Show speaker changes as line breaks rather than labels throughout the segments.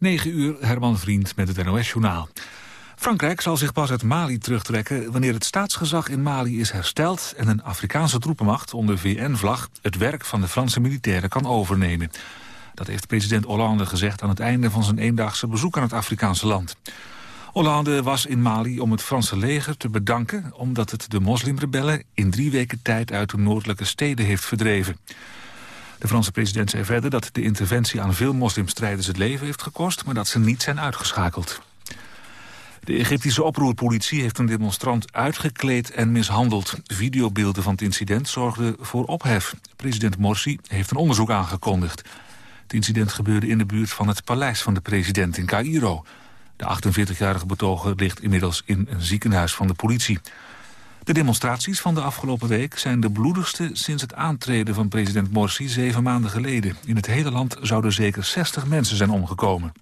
9 uur, Herman Vriend met het NOS-journaal. Frankrijk zal zich pas uit Mali terugtrekken wanneer het staatsgezag in Mali is hersteld en een Afrikaanse troepenmacht onder VN-vlag het werk van de Franse militairen kan overnemen. Dat heeft president Hollande gezegd aan het einde van zijn eendaagse bezoek aan het Afrikaanse land. Hollande was in Mali om het Franse leger te bedanken... omdat het de moslimrebellen in drie weken tijd uit de noordelijke steden heeft verdreven. De Franse president zei verder dat de interventie aan veel moslimstrijders het leven heeft gekost... maar dat ze niet zijn uitgeschakeld. De Egyptische oproerpolitie heeft een demonstrant uitgekleed en mishandeld. Videobeelden van het incident zorgden voor ophef. President Morsi heeft een onderzoek aangekondigd. Het incident gebeurde in de buurt van het paleis van de president in Cairo. De 48-jarige betoger ligt inmiddels in een ziekenhuis van de politie. De demonstraties van de afgelopen week zijn de bloedigste sinds het aantreden van president Morsi zeven maanden geleden. In het hele land zouden zeker 60 mensen zijn omgekomen.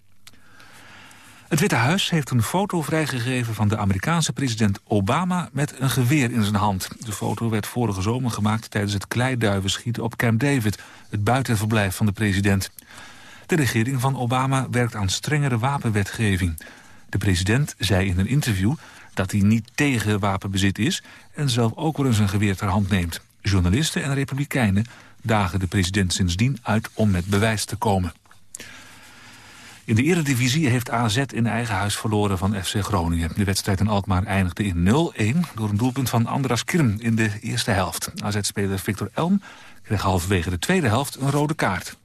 Het Witte Huis heeft een foto vrijgegeven van de Amerikaanse president Obama met een geweer in zijn hand. De foto werd vorige zomer gemaakt tijdens het kleiduivenschieten op Camp David, het buitenverblijf van de president. De regering van Obama werkt aan strengere wapenwetgeving. De president zei in een interview dat hij niet tegen wapenbezit is... en zelf ook wel eens een geweer ter hand neemt. Journalisten en republikeinen dagen de president sindsdien uit om met bewijs te komen. In de eredivisie heeft AZ in eigen huis verloren van FC Groningen. De wedstrijd in Alkmaar eindigde in 0-1 door een doelpunt van Andras Kirm in de eerste helft. AZ-speler Victor Elm kreeg halverwege de tweede helft een rode kaart.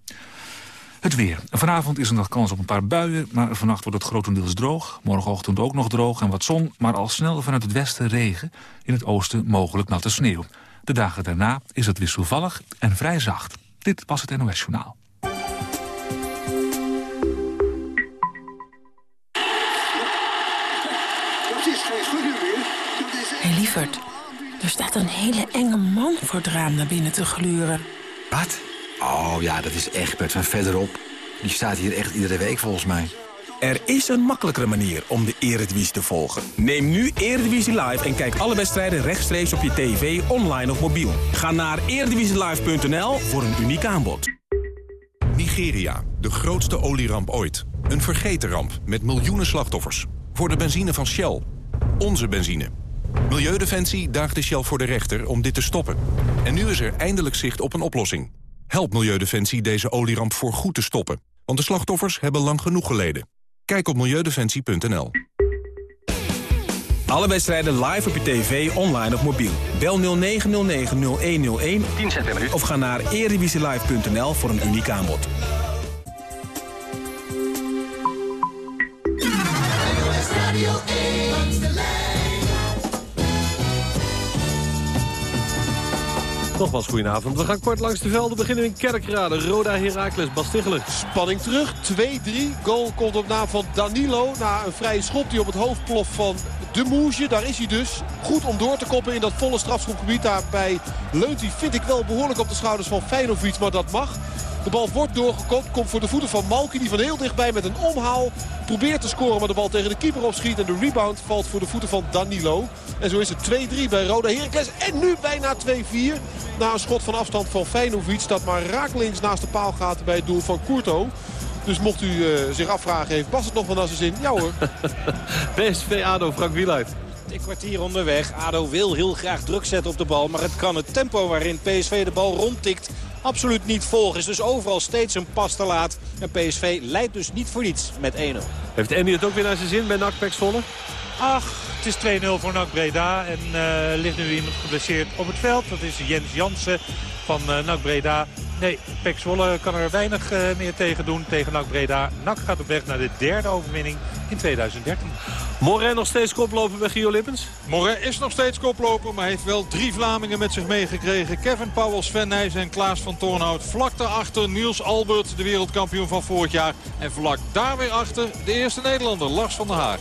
Het weer. Vanavond is er nog kans op een paar buien, maar vannacht wordt het grotendeels droog. Morgenochtend ook nog droog en wat zon, maar al snel vanuit het westen regen. In het oosten mogelijk natte sneeuw. De dagen daarna is het wisselvallig en vrij zacht. Dit was het NOS Journaal.
Hé lieverd, er staat een hele enge man voor het raam naar binnen te gluren.
Wat? Oh ja, dat is Egbert van verderop. Die staat hier echt iedere week volgens mij.
Er is een makkelijkere manier om de Eredivisie te volgen. Neem nu Eredivisie Live en kijk alle wedstrijden rechtstreeks op je tv, online of mobiel. Ga naar eredivisielive.nl voor een uniek aanbod.
Nigeria, de grootste olieramp ooit. Een vergeten ramp met miljoenen slachtoffers. Voor de benzine van Shell. Onze benzine. Milieudefensie daagde Shell voor de rechter om dit te stoppen. En nu is er eindelijk zicht op een oplossing. Help Milieudefensie deze olieramp voor goed te stoppen. Want de slachtoffers hebben lang genoeg geleden. Kijk op milieudefensie.nl.
Alle wedstrijden live op je tv, online of mobiel. Bel 0909-0101 10 cent per minuut. of ga naar erevisielive.nl voor een uniek aanbod.
Nogmaals, goedenavond. We gaan kort langs de velden beginnen in Kerkrade. Roda Heracles, Bas
Spanning terug, 2-3. Goal komt op naam van Danilo. Na een vrije schop die op het hoofd ploft van de Moesje. Daar is hij dus. Goed om door te koppen in dat volle strafschopgebied. Daarbij leunt hij, vind ik wel, behoorlijk op de schouders van Feyenoord, maar dat mag. De bal wordt doorgekopt, komt voor de voeten van Malki. Die van heel dichtbij met een omhaal probeert te scoren. Maar de bal tegen de keeper opschiet. En de rebound valt voor de voeten van Danilo. En zo is het 2-3 bij Roda Heracles. En nu bijna 2-4. Na een schot van afstand van Feinovic. Dat maar rakelings naast de paal gaat bij het doel van Courto. Dus mocht u uh, zich afvragen, heeft Bas het nog van naar zijn zin? Ja hoor.
PSV ADO, Frank Wieluid.
Een kwartier onderweg. ADO wil heel graag druk zetten op de bal. Maar het kan het tempo waarin PSV de bal rondtikt absoluut niet volgen. Is dus overal steeds een pas te laat. En PSV leidt dus niet voor niets met 1-0.
Heeft Andy het ook weer naar zijn zin bij NAC Zwolle?
Ach, het is 2-0 voor NAC Breda. En uh, ligt nu iemand geblesseerd op het veld. Dat is Jens Jansen van uh, NAC Breda. Nee, Pek Zwolle kan er weinig uh, meer tegen doen tegen NAC Breda. NAC gaat op weg naar de derde overwinning in 2013.
Moret nog steeds koploper bij Gio Lippens?
Moret is nog steeds koploper, maar heeft wel drie Vlamingen met zich meegekregen. Kevin Powell, Sven Nijs en Klaas van Toornhout. Vlak daarachter Niels Albert, de wereldkampioen van vorig jaar. En vlak daar weer achter de eerste Nederlander, Lars van der Haar.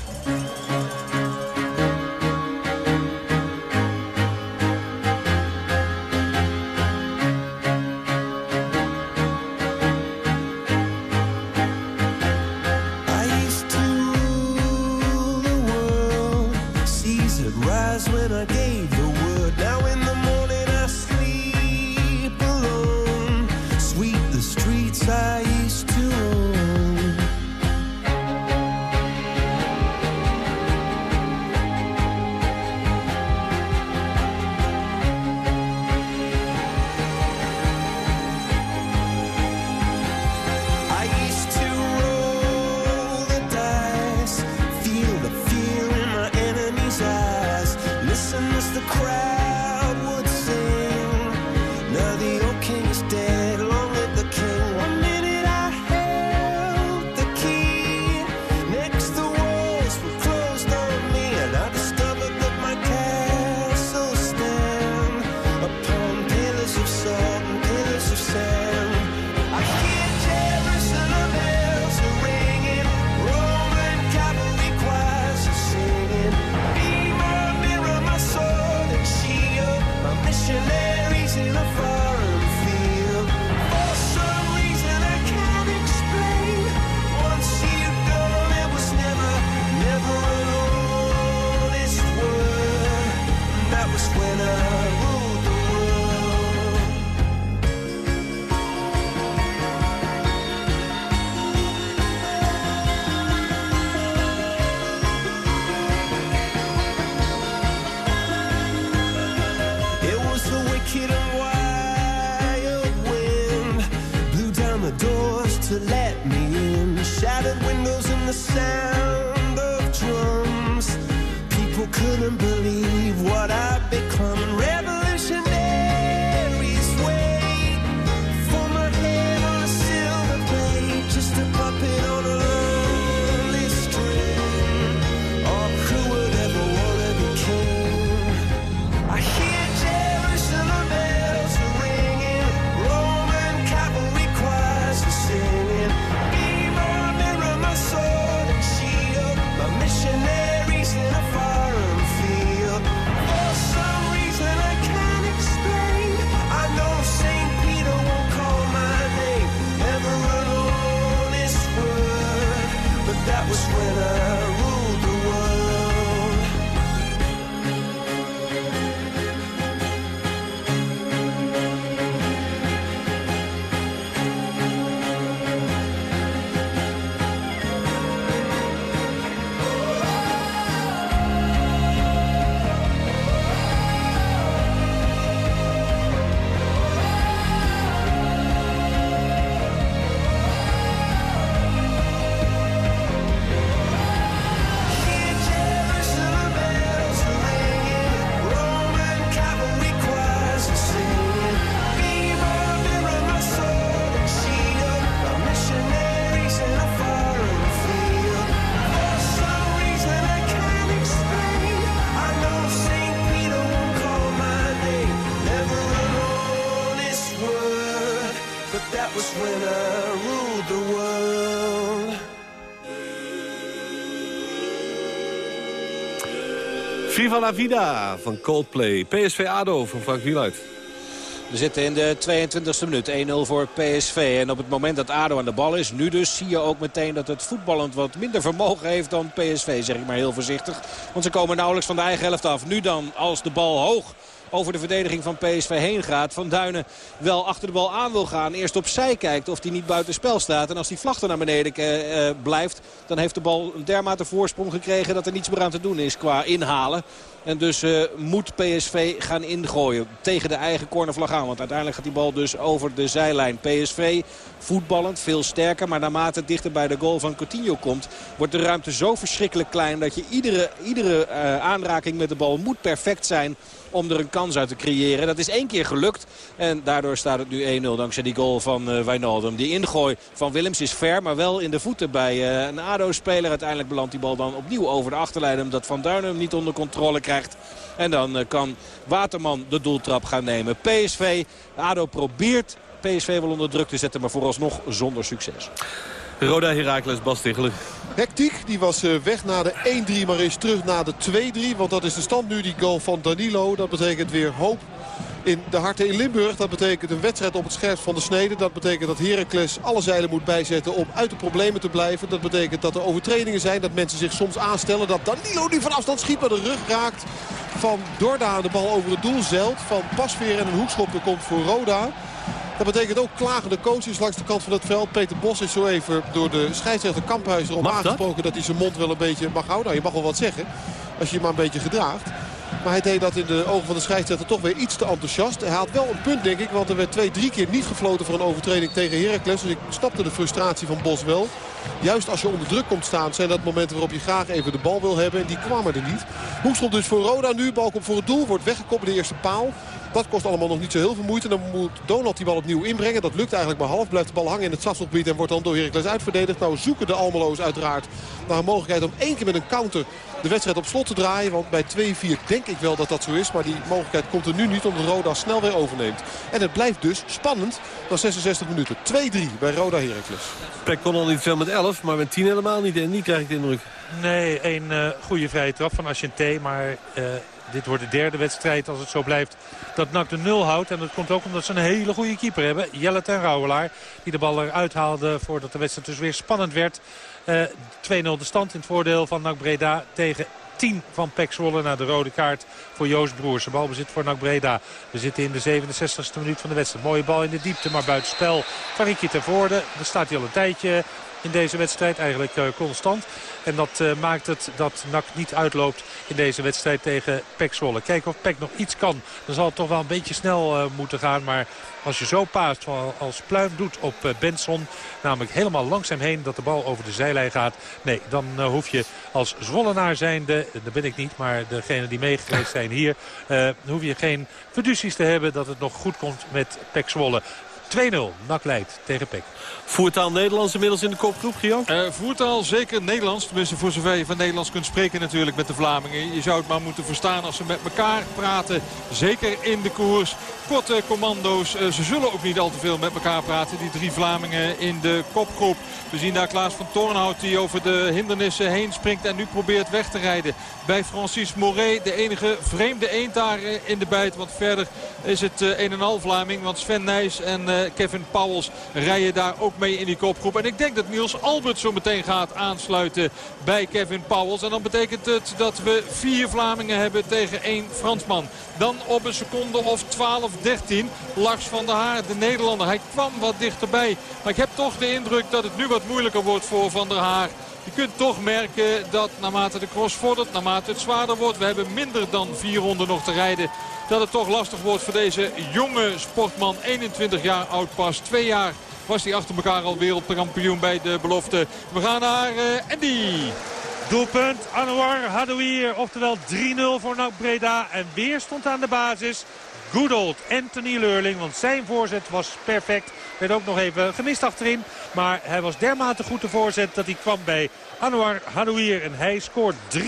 Viva la Vida van Coldplay. PSV ADO van Frank Wieluid.
We zitten in de 22e minuut. 1-0 voor PSV. En op het moment dat ADO aan de bal is, nu dus, zie je ook meteen dat het voetballend wat minder vermogen heeft dan PSV. Zeg ik maar heel voorzichtig. Want ze komen nauwelijks van de eigen helft af. Nu dan, als de bal hoog over de verdediging van PSV heen gaat. Van Duinen wel achter de bal aan wil gaan. Eerst opzij kijkt of hij niet buiten spel staat. En als die vlag er naar beneden eh, eh, blijft. Dan heeft de bal een dermate voorsprong gekregen dat er niets meer aan te doen is qua inhalen. En dus eh, moet PSV gaan ingooien tegen de eigen cornervlag aan. Want uiteindelijk gaat die bal dus over de zijlijn. PSV voetballend, veel sterker. Maar naarmate het dichter bij de goal van Coutinho komt... wordt de ruimte zo verschrikkelijk klein dat je iedere, iedere aanraking met de bal moet perfect zijn om er een kans uit te creëren. Dat is één keer gelukt. En daardoor staat het nu 1-0 dankzij die goal van uh, Wijnaldum. Die ingooi van Willems is ver, maar wel in de voeten bij uh, een ADO-speler. Uiteindelijk belandt die bal dan opnieuw over de achterlijn. Omdat Van Duinen hem niet onder controle krijgt. En dan uh, kan Waterman de doeltrap gaan nemen. PSV, ADO probeert PSV wel onder druk te zetten, maar vooralsnog zonder succes.
Roda Heracles Bas Tichelen.
Hectiek, die was eh, weg na de 1-3, maar is terug naar de 2-3. Want dat is de stand nu, die goal van Danilo. Dat betekent weer hoop in de harten in Limburg. Dat betekent een wedstrijd op het scherpst van de snede. Dat betekent dat Heracles alle zeilen moet bijzetten om uit de problemen te blijven. Dat betekent dat er overtredingen zijn, dat mensen zich soms aanstellen. Dat Danilo nu van afstand schiet, maar de rug raakt van Dorda de bal over het doel zeilt. Van Pasveer en een hoekschop komt voor Roda. Dat betekent ook klagende coaches langs de kant van het veld. Peter Bos is zo even door de scheidsrechter Kamphuis erop
Mag
aangesproken dat? hij zijn mond wel een beetje mag houden. Nou, je mag wel wat zeggen als je je maar een beetje gedraagt. Maar hij deed dat in de ogen van de scheidsrechter toch weer iets te enthousiast. Hij had wel een punt denk ik, want er werd twee, drie keer niet gefloten voor een overtreding tegen Heracles. Dus ik snapte de frustratie van Bos wel. Juist als je onder druk komt staan zijn dat momenten waarop je graag even de bal wil hebben. En die kwamen er niet. Hoekschop dus voor Roda nu. Bal komt voor het doel. Wordt weggekopt bij de eerste paal. Dat kost allemaal nog niet zo heel veel moeite. Dan moet Donald die bal opnieuw inbrengen. Dat lukt eigenlijk maar half. Blijft de bal hangen in het strafschopgebied en wordt dan door Heracles uitverdedigd. Nou zoeken de Almeloos uiteraard naar een mogelijkheid om één keer met een counter de wedstrijd op slot te draaien. Want bij 2-4 denk ik wel dat dat zo is. Maar die mogelijkheid komt er nu niet omdat Roda snel weer overneemt. En het blijft dus spannend na 66 minuten. 2-3 bij Roda Heracles.
Peck kon al niet veel met 11, maar met 10 helemaal niet. En niet krijg ik de indruk.
Nee, een uh, goede vrije trap van Asciente. Maar uh, dit wordt de derde wedstrijd als het zo blijft dat NAC de nul houdt. En dat komt ook omdat ze een hele goede keeper hebben. Jelle ten Rouwelaar die de bal eruit haalde voordat de wedstrijd dus weer spannend werd. Uh, 2-0 de stand in het voordeel van NAC Breda tegen 10 van Pek Zwolle naar de rode kaart voor Joost Broers. De balbezit voor NAC Breda. We zitten in de 67e minuut van de wedstrijd. Mooie bal in de diepte, maar buitenspel. Van ten Voorde, daar staat hij al een tijdje in deze wedstrijd. Eigenlijk eh, constant. En dat eh, maakt het dat NAC niet uitloopt in deze wedstrijd tegen Pek Zwolle. Kijken of Pek nog iets kan. Dan zal het toch wel een beetje snel uh, moeten gaan. Maar als je zo paast als Pluim doet op uh, Benson... namelijk helemaal langs hem heen dat de bal over de zijlijn gaat... nee, dan uh, hoef je als Zwollenaar zijnde... dat ben ik niet, maar degene die meegeweest zijn hier... hoef je geen fiducies te hebben dat het nog goed komt met Pek Zwolle. 2-0, NAC leidt tegen Pek.
Voertaal Nederlands inmiddels in de kopgroep, Gio?
Uh, voertaal zeker Nederlands. Tenminste voor zover je van Nederlands kunt spreken natuurlijk met de Vlamingen. Je zou het maar moeten verstaan als ze met elkaar praten. Zeker in de koers. Korte commando's. Uh, ze zullen ook niet al te veel met elkaar praten. Die drie Vlamingen in de kopgroep. We zien daar Klaas van Toornhout die over de hindernissen heen springt. En nu probeert weg te rijden. Bij Francis Moret. De enige vreemde eend in de bijt. Want verder is het uh, een en al Vlaming. Want Sven Nijs en Kevin Pauwels rijden daar ook mee in die kopgroep. En ik denk dat Niels Albert zo meteen gaat aansluiten bij Kevin Pauwels. En dan betekent het dat we vier Vlamingen hebben tegen één Fransman. Dan op een seconde of 12, 13 Lars van der Haar, de Nederlander. Hij kwam wat dichterbij. Maar ik heb toch de indruk dat het nu wat moeilijker wordt voor Van der Haar. Je kunt toch merken dat naarmate de cross vordert, naarmate het zwaarder wordt. We hebben minder dan vier ronden nog te rijden. Dat het toch lastig wordt voor deze jonge sportman. 21 jaar oud pas. Twee jaar was hij achter elkaar al wereldkampioen bij de belofte. We gaan naar uh, Andy.
Doelpunt Anouar Hadouier, oftewel 3-0 voor NAC Breda. En weer stond aan de basis good old Anthony Leurling. Want zijn voorzet was perfect. Werd ook nog even gemist achterin. Maar hij was dermate goed de voorzet dat hij kwam bij Anouar Hadouier. En hij scoort 3-0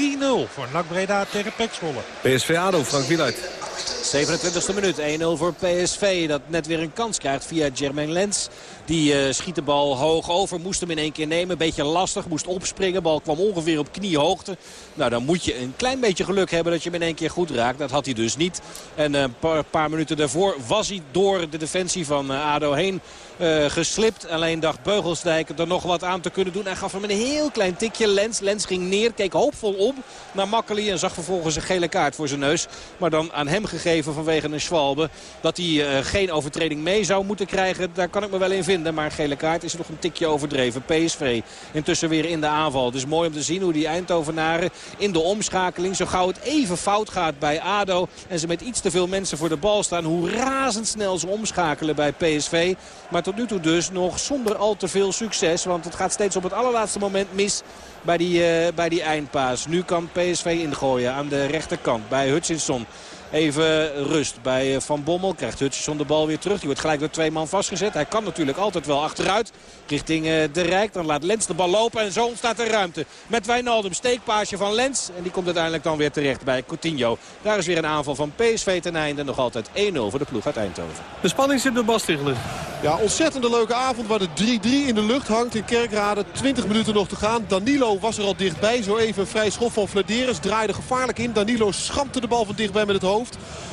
voor NAC Breda tegen Pek Zwolle.
PSV ADO, Frank Wieluid.
27e minuut, 1-0 voor PSV. Dat net weer een kans krijgt via Jermaine Lens. Die uh, schiet de bal hoog over, moest hem in één keer nemen. Beetje lastig, moest opspringen. Bal kwam ongeveer op kniehoogte. Nou, dan moet je een klein beetje geluk hebben dat je hem in één keer goed raakt. Dat had hij dus niet. En een uh, paar, paar, minuten daarvoor was hij door de defensie van uh, ADO heen uh, geslipt. Alleen dacht Beugelsdijk er nog wat aan te kunnen doen. Hij gaf hem een heel klein tikje. Lens, Lens ging neer, keek hoopvol op naar Makkeli. En zag vervolgens een gele kaart voor zijn neus. Maar dan aan hem gegeven vanwege een schwalbe. Dat hij uh, geen overtreding mee zou moeten krijgen. Daar kan ik me wel in vinden. Maar gele kaart is nog een tikje overdreven. PSV intussen weer in de aanval. Dus mooi om te zien hoe die Eindhovenaren in de omschakeling. Zo gauw het even fout gaat bij ADO. En ze met iets te veel mensen voor de bal staan. Hoe razendsnel ze omschakelen bij PSV. Maar tot nu toe dus nog zonder al te veel succes. Want het gaat steeds op het allerlaatste moment mis bij die, uh, bij die eindpaas. Nu kan PSV ingooien aan de rechterkant bij Hutchinson. Even rust bij Van Bommel. Krijgt Hutchinson de bal weer terug. Die wordt gelijk door twee man vastgezet. Hij kan natuurlijk altijd wel achteruit. Richting de Rijk. Dan laat Lens de bal lopen. En zo ontstaat er ruimte. Met Wijnaldum. Steekpaasje van Lens. En die komt uiteindelijk dan weer terecht bij Coutinho. Daar is weer een aanval van PSV ten einde. Nog altijd 1-0 voor de ploeg uit Eindhoven.
De spanning zit bij Bas Stigler.
Ja, ontzettende leuke avond waar de 3-3 in de lucht hangt in Kerkrade. 20 minuten nog te gaan. Danilo was er al dichtbij. Zo even een vrij schot van Flederis. Draaide gevaarlijk in. Danilo schampte de bal van dichtbij met het hoofd.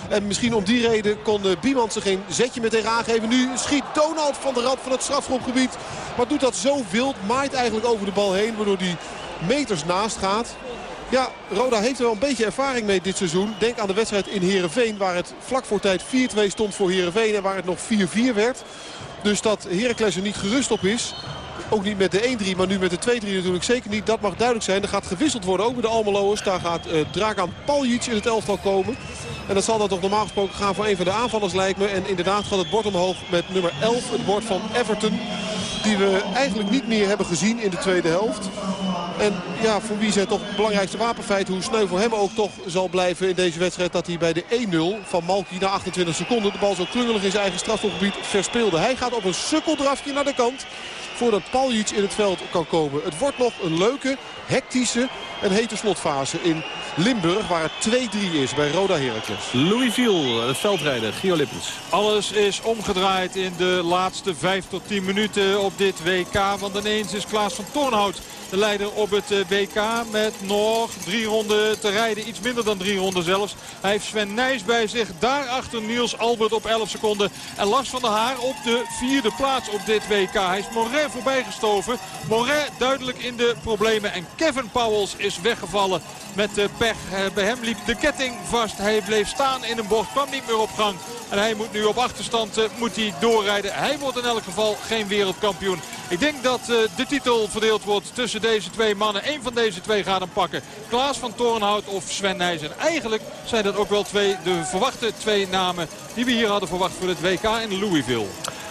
En misschien om die reden kon Biemans er geen zetje meer tegen aangeven. Nu schiet Donald van de rand van het strafschopgebied. Maar doet dat zo wild. Maait eigenlijk over de bal heen. Waardoor die meters naast gaat. Ja, Roda heeft er wel een beetje ervaring mee dit seizoen. Denk aan de wedstrijd in Heerenveen. Waar het vlak voor tijd 4-2 stond voor Heerenveen. En waar het nog 4-4 werd. Dus dat Heracles er niet gerust op is. Ook niet met de 1-3, maar nu met de 2-3 natuurlijk zeker niet. Dat mag duidelijk zijn. Er gaat gewisseld worden, ook bij de Almeloers. Daar gaat uh, Dragan Paljic in het elftal komen. En dat zal dan toch normaal gesproken gaan voor een van de aanvallers lijkt me. En inderdaad gaat het bord omhoog met nummer 11. Het bord van Everton. Die we eigenlijk niet meer hebben gezien in de tweede helft. En ja, voor wie het toch het belangrijkste wapenfeit. Hoe sneu voor hem ook toch zal blijven in deze wedstrijd. Dat hij bij de 1-0 van Malki na 28 seconden de bal zo klungelig in zijn eigen strafschopgebied verspeelde. Hij gaat op een sukkeldrafje naar de kant voordat Paljic in het veld kan komen. Het wordt nog een leuke, hectische en hete slotfase in Limburg. Waar het 2-3 is bij Roda Heracles.
Louis Viel, het veldrijder, Gio Lippens.
Alles is omgedraaid in de laatste 5 tot 10 minuten op dit WK. Want ineens is Klaas van Toornhout de leider op het WK met nog drie ronden te rijden. Iets minder dan drie ronden zelfs. Hij heeft Sven Nijs bij zich. Daarachter Niels Albert op 11 seconden. En Lars van der Haar op de vierde plaats op dit WK. Hij is Moret voorbijgestoven. Moret duidelijk in de problemen. En Kevin Powels is weggevallen met eh, pech. Eh, bij hem liep de ketting vast. Hij bleef staan in een bocht, kwam niet meer op gang. En hij moet nu op achterstand eh, moet hij doorrijden. Hij wordt in elk geval geen wereldkampioen. Ik denk dat eh, de titel verdeeld wordt tussen deze twee mannen. Eén van deze twee gaat hem pakken. Klaas van Toornhout of Sven Nijs. En eigenlijk zijn dat ook wel twee, de verwachte twee namen die we hier hadden verwacht voor het WK in Louisville.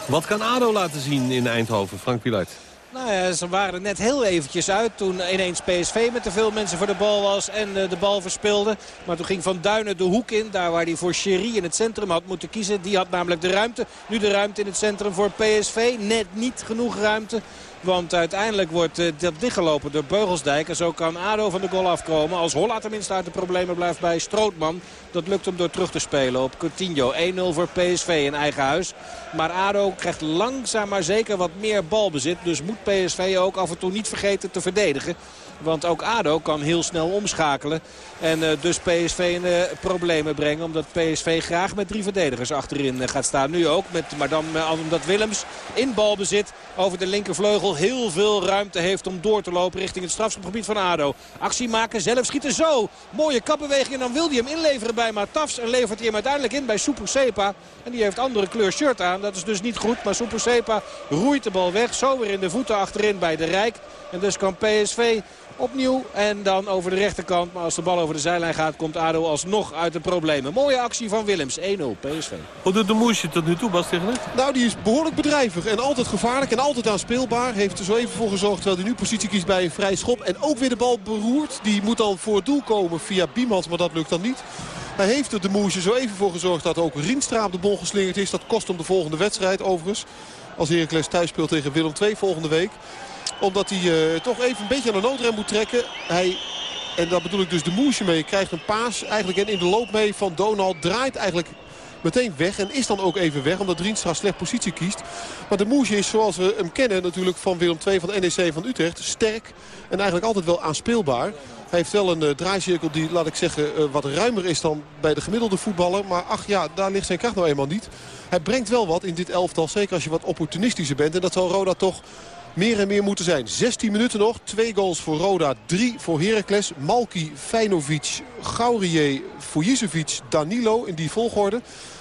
Wat kan ADO laten zien in Eindhoven, Frank Wieluid?
Nou ja, ze waren er net heel eventjes uit toen ineens PSV met te veel mensen voor de bal was en eh, de bal verspeelde. Maar toen ging Van Duinen de hoek in, daar waar hij voor Sherry in het centrum had moeten kiezen. Die had namelijk de ruimte. Nu de ruimte in het centrum voor PSV. Net niet genoeg ruimte. Want uiteindelijk wordt eh, dat dichtgelopen door Beugelsdijk. En zo kan ADO van de goal afkomen. Als Holla tenminste uit de problemen blijft bij Strootman. Dat lukt hem door terug te spelen op Coutinho. 1-0 voor PSV in eigen huis. Maar ADO krijgt langzaam maar zeker wat meer balbezit. Dus moet PSV ook af en toe niet vergeten te verdedigen. Want ook ADO kan heel snel omschakelen. En uh, dus PSV in uh, problemen brengen. Omdat PSV graag met drie verdedigers achterin uh, gaat staan. Nu ook. Met, maar dan omdat Willems in balbezit over de linkervleugel heel veel ruimte heeft om door te lopen richting het strafschopgebied van ADO. Actie maken, zelf schieten zo. Mooie kapbeweging en dan wil hij hem inleveren bij Matafs. En levert hij hem uiteindelijk in bij Super Sepa. En die heeft andere kleur shirt aan. Dat is dus niet goed. Maar Super Sepa roeit de bal weg. Zo weer in de voeten achterin bij de Rijk. En dus kan PSV opnieuw en dan over de rechterkant. Maar als de bal over de zijlijn gaat, komt ADO alsnog uit de problemen. Mooie actie van Willems, 1-0 PSV.
Hoe doet de Moesje tot nu toe, Bas?
Nou, die is behoorlijk bedrijvig en altijd gevaarlijk en altijd aanspeelbaar. Heeft er zo even voor gezorgd terwijl hij nu positie kiest bij een vrij schop. En ook weer de bal beroerd. Die moet dan voor het doel komen via Biemans, maar dat lukt dan niet. Hij heeft er de Moesje zo even voor gezorgd dat ook Rienstra op de bol geslingerd is. Dat kost hem de volgende wedstrijd overigens. Als Heracles thuis speelt tegen Willem II volgende week omdat hij uh, toch even een beetje aan de noodrem moet trekken. Hij, en daar bedoel ik dus de moesje mee, krijgt een paas eigenlijk in de loop mee van Donald. Draait eigenlijk meteen weg en is dan ook even weg. Omdat Rienstra slecht positie kiest. Maar de moesje is zoals we hem kennen natuurlijk van Willem II van de NEC van Utrecht. Sterk en eigenlijk altijd wel aanspeelbaar. Hij heeft wel een uh, draaicirkel die, laat ik zeggen, uh, wat ruimer is dan bij de gemiddelde voetballer. Maar ach ja, daar ligt zijn kracht nou eenmaal niet. Hij brengt wel wat in dit elftal. Zeker als je wat opportunistischer bent. En dat zal Roda toch meer en meer moeten zijn. 16 minuten nog. Twee goals voor Roda. Drie voor Heracles. Malki, Feinovic, Gaurier, Fujicevic, Danilo in die volgorde.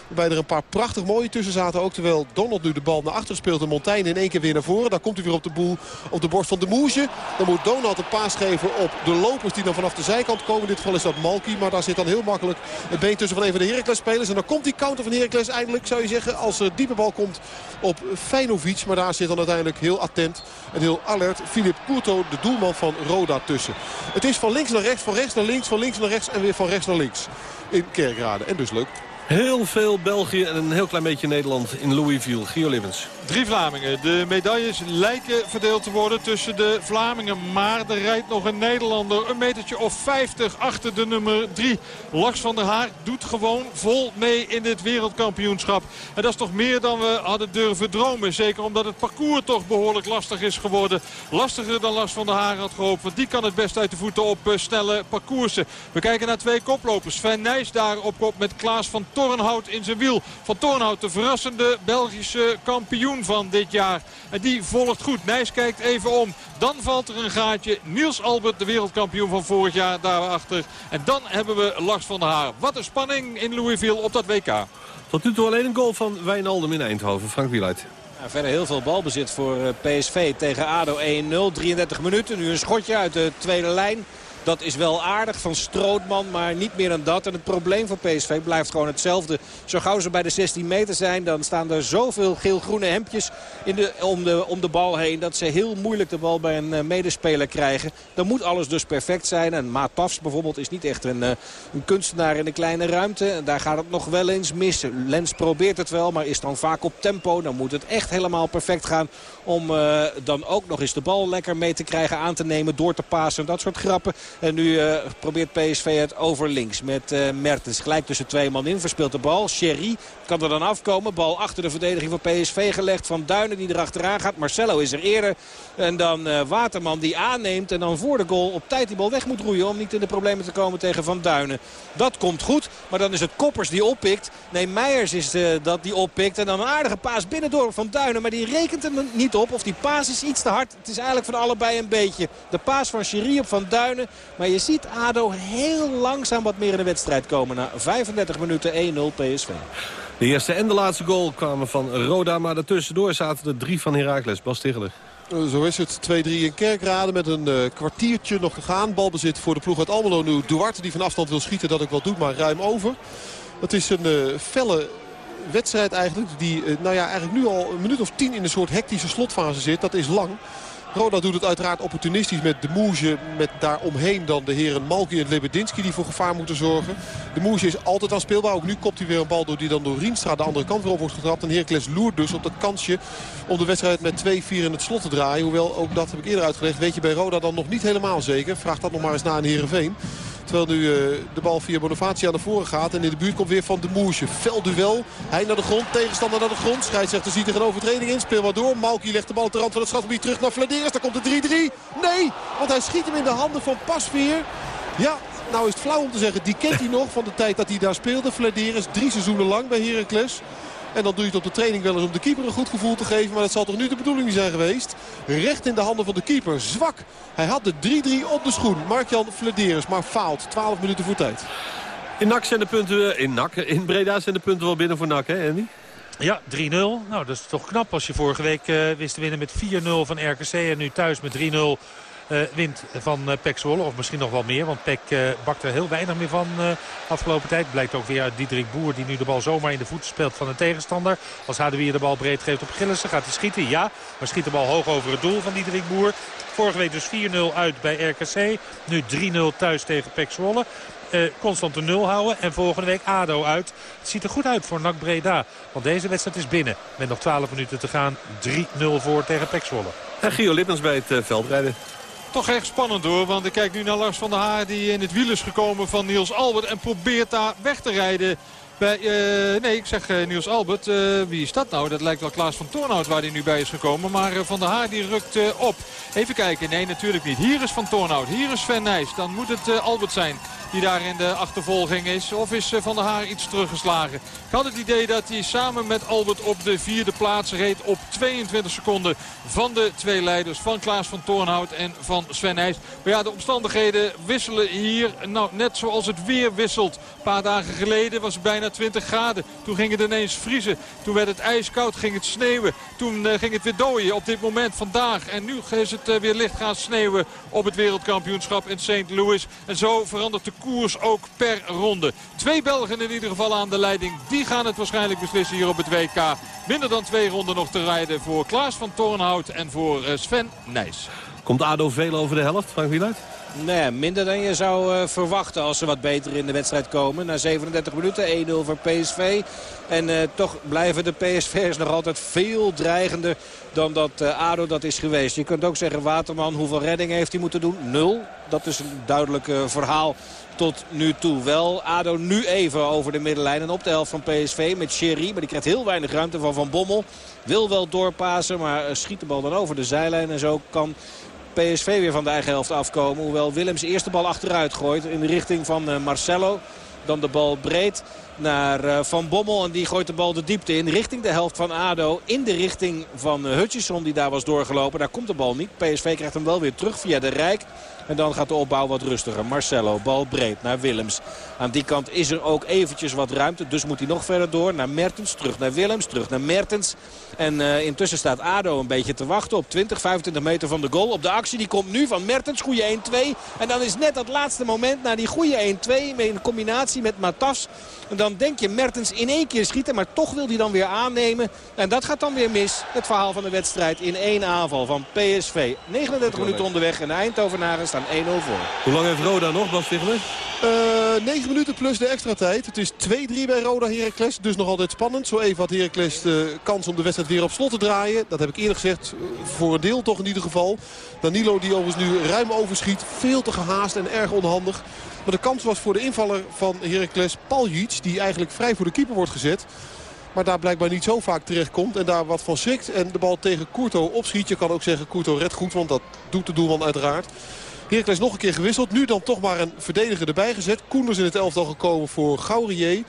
Waarbij er een paar prachtig mooie tussen zaten. Ook terwijl Donald nu de bal naar achter speelt. En Montaigne in één keer weer naar voren. Dan komt hij weer op de boel op de borst van de Moesje. Dan moet Donald een paas geven op de lopers die dan vanaf de zijkant komen. Dit geval is dat Malki. Maar daar zit dan heel makkelijk het been tussen van een van de Heracles spelers. En dan komt die counter van Heracles eindelijk zou je zeggen. Als er diepe bal komt op Feinovic. Maar daar zit dan uiteindelijk heel attent en heel alert Filip Courto, de doelman van Roda tussen. Het is van links naar rechts, van rechts naar links, van links naar rechts en weer van rechts naar links. In Kerkrade. En dus leuk.
Heel veel België en een heel klein beetje Nederland in Louisville. Gio Livens.
Drie Vlamingen. De medailles lijken verdeeld te worden tussen de Vlamingen. Maar er rijdt nog een Nederlander. Een metertje of 50 achter de nummer 3. Lars van der Haar doet gewoon vol mee in dit wereldkampioenschap. En dat is toch meer dan we hadden durven dromen. Zeker omdat het parcours toch behoorlijk lastig is geworden. Lastiger dan Lars van der Haar had gehoopt. Want die kan het best uit de voeten op snelle parcoursen. We kijken naar twee koplopers. Sven Nijs daar op kop met Klaas van Torenhout in zijn wiel. Van Torenhout de verrassende Belgische kampioen van dit jaar. En die volgt goed. Nijs kijkt even om. Dan valt er een gaatje. Niels Albert, de wereldkampioen van vorig jaar, daarachter. En dan hebben we Lars van der Haar. Wat een spanning in Louisville op dat WK.
Tot nu toe alleen een goal van Wijnaldum in Eindhoven. Frank Wieluid.
Ja, verder heel veel balbezit voor PSV tegen ADO 1-0. 33 minuten. Nu een schotje uit de tweede lijn. Dat is wel aardig van Strootman, maar niet meer dan dat. En het probleem van PSV blijft gewoon hetzelfde. Zo gauw ze bij de 16 meter zijn, dan staan er zoveel geel-groene hemdjes in de, om, de, om de bal heen... dat ze heel moeilijk de bal bij een medespeler krijgen. Dan moet alles dus perfect zijn. En Maat Pafs bijvoorbeeld is niet echt een, een kunstenaar in een kleine ruimte. En daar gaat het nog wel eens mis. Lens probeert het wel, maar is dan vaak op tempo. Dan moet het echt helemaal perfect gaan om uh, dan ook nog eens de bal lekker mee te krijgen, aan te nemen, door te pasen. Dat soort grappen. En nu uh, probeert PSV het over links met uh, Mertens. Gelijk tussen twee man in, verspeelt de bal. Sherry kan er dan afkomen. Bal achter de verdediging van PSV gelegd. Van Duinen die erachteraan gaat. Marcelo is er eerder. En dan uh, Waterman die aanneemt. En dan voor de goal op tijd die bal weg moet roeien. Om niet in de problemen te komen tegen Van Duinen. Dat komt goed. Maar dan is het Koppers die oppikt. Nee, Meijers is dat die oppikt. En dan een aardige paas binnendoor van Duinen. Maar die rekent hem niet op. Of die paas is iets te hard. Het is eigenlijk van allebei een beetje. De paas van Sherry op Van Duinen Maar je ziet ADO heel langzaam wat meer in de wedstrijd komen. Na 35 minuten 1-0 PSV.
De eerste en de laatste goal kwamen van Roda. Maar daartussendoor zaten er drie van Heracles. Bas.
Uh, Zo is het. 2-3 in Kerkrade met een uh, kwartiertje nog te gaan. Balbezit voor de ploeg uit Almelo nu. Duarte die van afstand wil schieten dat ook wel doet, maar ruim over. Het is een uh, felle wedstrijd eigenlijk. Die nou ja, eigenlijk nu al een minuut of tien in een soort hectische slotfase zit. Dat is lang. Roda doet het uiteraard opportunistisch met de Moesje. Met daaromheen dan de heren Malki en Lebedinski die voor gevaar moeten zorgen. De Moesje is altijd aan speelbaar. Ook nu kopt hij weer een bal door die dan door Rienstra de andere kant weer op wordt getrapt. En Heracles loert dus op dat kansje om de wedstrijd met 2-4 in het slot te draaien. Hoewel, ook dat heb ik eerder uitgelegd, weet je bij Roda dan nog niet helemaal zeker. Vraag dat nog maar eens na in Heerenveen. Terwijl nu uh, de bal via Bonavaci aan de voren gaat. En in de buurt komt weer van de Moesje. Fel duel. Hij naar de grond. Tegenstander naar de grond. Scheidsrechter ziet er een overtreding in. Speel maar door. Malki legt de bal op de rand van het strafgebied terug naar Vladeris. Daar komt de 3-3. Nee, want hij schiet hem in de handen van Pasveer. Ja, nou is het flauw om te zeggen. Die kent hij nog van de tijd dat hij daar speelde. Vladeris drie seizoenen lang bij Heracles. En dan doe je het op de training wel eens om de keeper een goed gevoel te geven. Maar dat zal toch nu de bedoeling niet zijn geweest. Recht in de handen van de keeper. Zwak. Hij had de 3-3 op de schoen. Mark-Jan Flederis, maar faalt. 12 minuten voor tijd.
In NAC zijn de punten... In, NAC, in Breda zijn de punten wel binnen voor NAC, hè Andy?
Ja, 3-0. Nou, dat is toch knap als je vorige week uh, wist te winnen met 4-0 van RKC. En nu thuis met 3-0 uh, wint van uh, Pek Zwolle. Of misschien nog wel meer, want Pek uh, bakt er heel weinig meer van afgelopen tijd. Blijkt ook weer uit Diederik Boer die nu de bal zomaar in de voeten speelt van een tegenstander. Als Hadewir de bal breed geeft op Gillissen gaat hij schieten. Ja, maar schiet de bal hoog over het doel van Diederik Boer. Vorige week dus 4-0 uit bij RKC. Nu 3-0 thuis tegen Pek Zwolle. Uh, constant de nul houden. En volgende week ADO uit. Het ziet er goed uit voor NAC Breda. Want deze wedstrijd is binnen. Met nog 12 minuten te gaan. 3-0 voor tegen Pek Zwolle.
En Gio Lippens bij het veldrijden.
Toch echt spannend hoor, want ik kijk nu naar Lars van der Haar die in het wiel is gekomen van Niels Albert en probeert daar weg te rijden. Uh, nee, ik zeg uh, Niels Albert. Uh, wie is dat nou? Dat lijkt wel Klaas van Toornhout waar hij nu bij is gekomen. Maar Van der Haar die rukt op. Even kijken. Nee, natuurlijk niet. Hier is Van Toornhout. Hier is Sven Nijs. Dan moet het Albert zijn die daar in de achtervolging is. Of is Van der Haar iets teruggeslagen? Ik had het idee dat hij samen met Albert op de vierde plaats reed op 22 seconden van de twee leiders. Van Klaas van Toornhout en van Sven Nijs. Maar ja, de omstandigheden wisselen hier. Nou, net zoals het weer wisselt. Een paar dagen geleden was het bijna 20 graden. Toen ging het ineens vriezen. Toen werd het ijskoud, ging het sneeuwen. Toen uh, ging het weer dooien op dit moment vandaag. En nu is het uh, weer licht gaan sneeuwen op het wereldkampioenschap in St. Louis. En zo verandert de koers ook per ronde. Twee Belgen in ieder geval aan de leiding. Die gaan het waarschijnlijk beslissen hier op het WK. Minder dan twee ronden nog te rijden voor Klaas van Toornhout en voor uh, Sven Nijs.
Komt ADO veel over de helft, Frank Wieluid?
Nee, minder dan je zou uh, verwachten als ze wat beter in de wedstrijd komen. Na 37 minuten 1-0 voor PSV. En uh, toch blijven de PSV'ers nog altijd veel dreigender dan dat uh, ADO dat is geweest. Je kunt ook zeggen, Waterman, hoeveel redding heeft hij moeten doen? Nul. Dat is een duidelijk verhaal tot nu toe. Wel ADO nu even over de middenlijn en op de helft van PSV met Sherry. Maar die krijgt heel weinig ruimte van Van Bommel. Wil wel doorpassen, maar schiet de bal dan over de zijlijn. En zo kan PSV weer van de eigen helft afkomen. Hoewel Willems eerst de bal achteruit gooit in de richting van uh, Marcelo. Dan de bal breed naar uh, Van Bommel. En die gooit de bal de diepte in. Richting de helft van ADO. In de richting van uh, Hutchison die daar was doorgelopen. Daar komt de bal niet. PSV krijgt hem wel weer terug via de Rijk. En dan gaat de opbouw wat rustiger. Marcelo, bal breed naar Willems. Aan die kant is er ook eventjes wat ruimte. Dus moet hij nog verder door naar Mertens. Terug naar Willems, terug naar Mertens. En uh, intussen staat ADO een beetje te wachten op 20, 25 meter van de goal. Op de actie die komt nu van Mertens. Goede 1-2. En dan is net dat laatste moment naar die goede 1-2. In combinatie met Matas. En dan denk je Mertens in één keer schieten. Maar toch wil hij dan weer aannemen. En dat gaat dan weer mis. Het verhaal van de wedstrijd in één aanval van PSV. 39 minuten onderweg. En de Eindhovenaren staan 1-0 voor.
Hoe lang heeft Roda nog, Bas?
Uh, 9 minuten plus de extra tijd. Het is 2-3 bij Roda Heracles. Dus nog altijd spannend. Zo even had Heracles de kans om de wedstrijd weer op slot te draaien. Dat heb ik eerder gezegd. Voor een deel toch in ieder geval. Danilo die overigens nu ruim overschiet. Veel te gehaast en erg onhandig. Maar de kans was voor de invaller van Heracles Paljic. Die eigenlijk vrij voor de keeper wordt gezet. Maar daar blijkbaar niet zo vaak terecht komt. En daar wat van schrikt. En de bal tegen Courto opschiet. Je kan ook zeggen Courto redt goed. Want dat doet de doelman uiteraard. Heracles nog een keer gewisseld. Nu dan toch maar een verdediger erbij gezet. Koenders in het elftal gekomen voor Gaurier.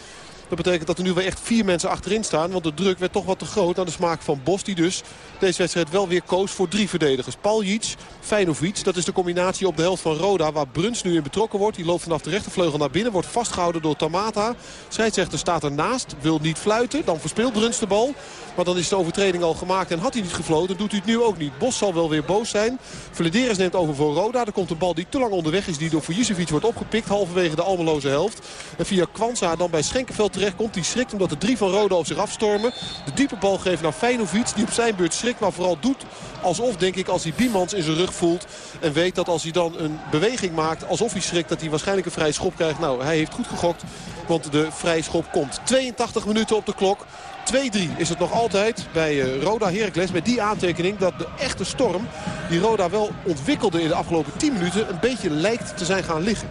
Dat betekent dat er nu weer echt vier mensen achterin staan. Want de druk werd toch wat te groot aan de smaak van Bos. Die dus deze wedstrijd wel weer koos voor drie verdedigers. Paljic, Feinovic. Dat is de combinatie op de helft van Roda. Waar Bruns nu in betrokken wordt. Die loopt vanaf de rechtervleugel naar binnen. Wordt vastgehouden door Tamata. Scheidsrechter staat ernaast. Wil niet fluiten. Dan verspeelt Bruns de bal. Maar dan is de overtreding al gemaakt en had hij niet gefloten. Doet hij het nu ook niet. Bos zal wel weer boos zijn. Vladeris neemt over voor Roda. Er komt een bal die te lang onderweg is. Die door Vujicevic wordt opgepikt. Halverwege de Almeloze helft. En via Kwanza dan bij Schenkenveld terecht komt. Die schrikt omdat de drie van Roda op zich afstormen. De diepe bal geeft naar Feinovic. Die op zijn beurt schrikt. Maar vooral doet alsof denk ik als hij Biemans in zijn rug voelt. En weet dat als hij dan een beweging maakt. Alsof hij schrikt dat hij waarschijnlijk een vrije schop krijgt. Nou hij heeft goed gegokt. Want de vrije schop komt. 82 minuten op de klok. 2-3 is het nog altijd bij eh, Roda Heracles. Met die aantekening dat de echte storm die Roda wel ontwikkelde in de afgelopen 10 minuten... een beetje lijkt te zijn gaan liggen.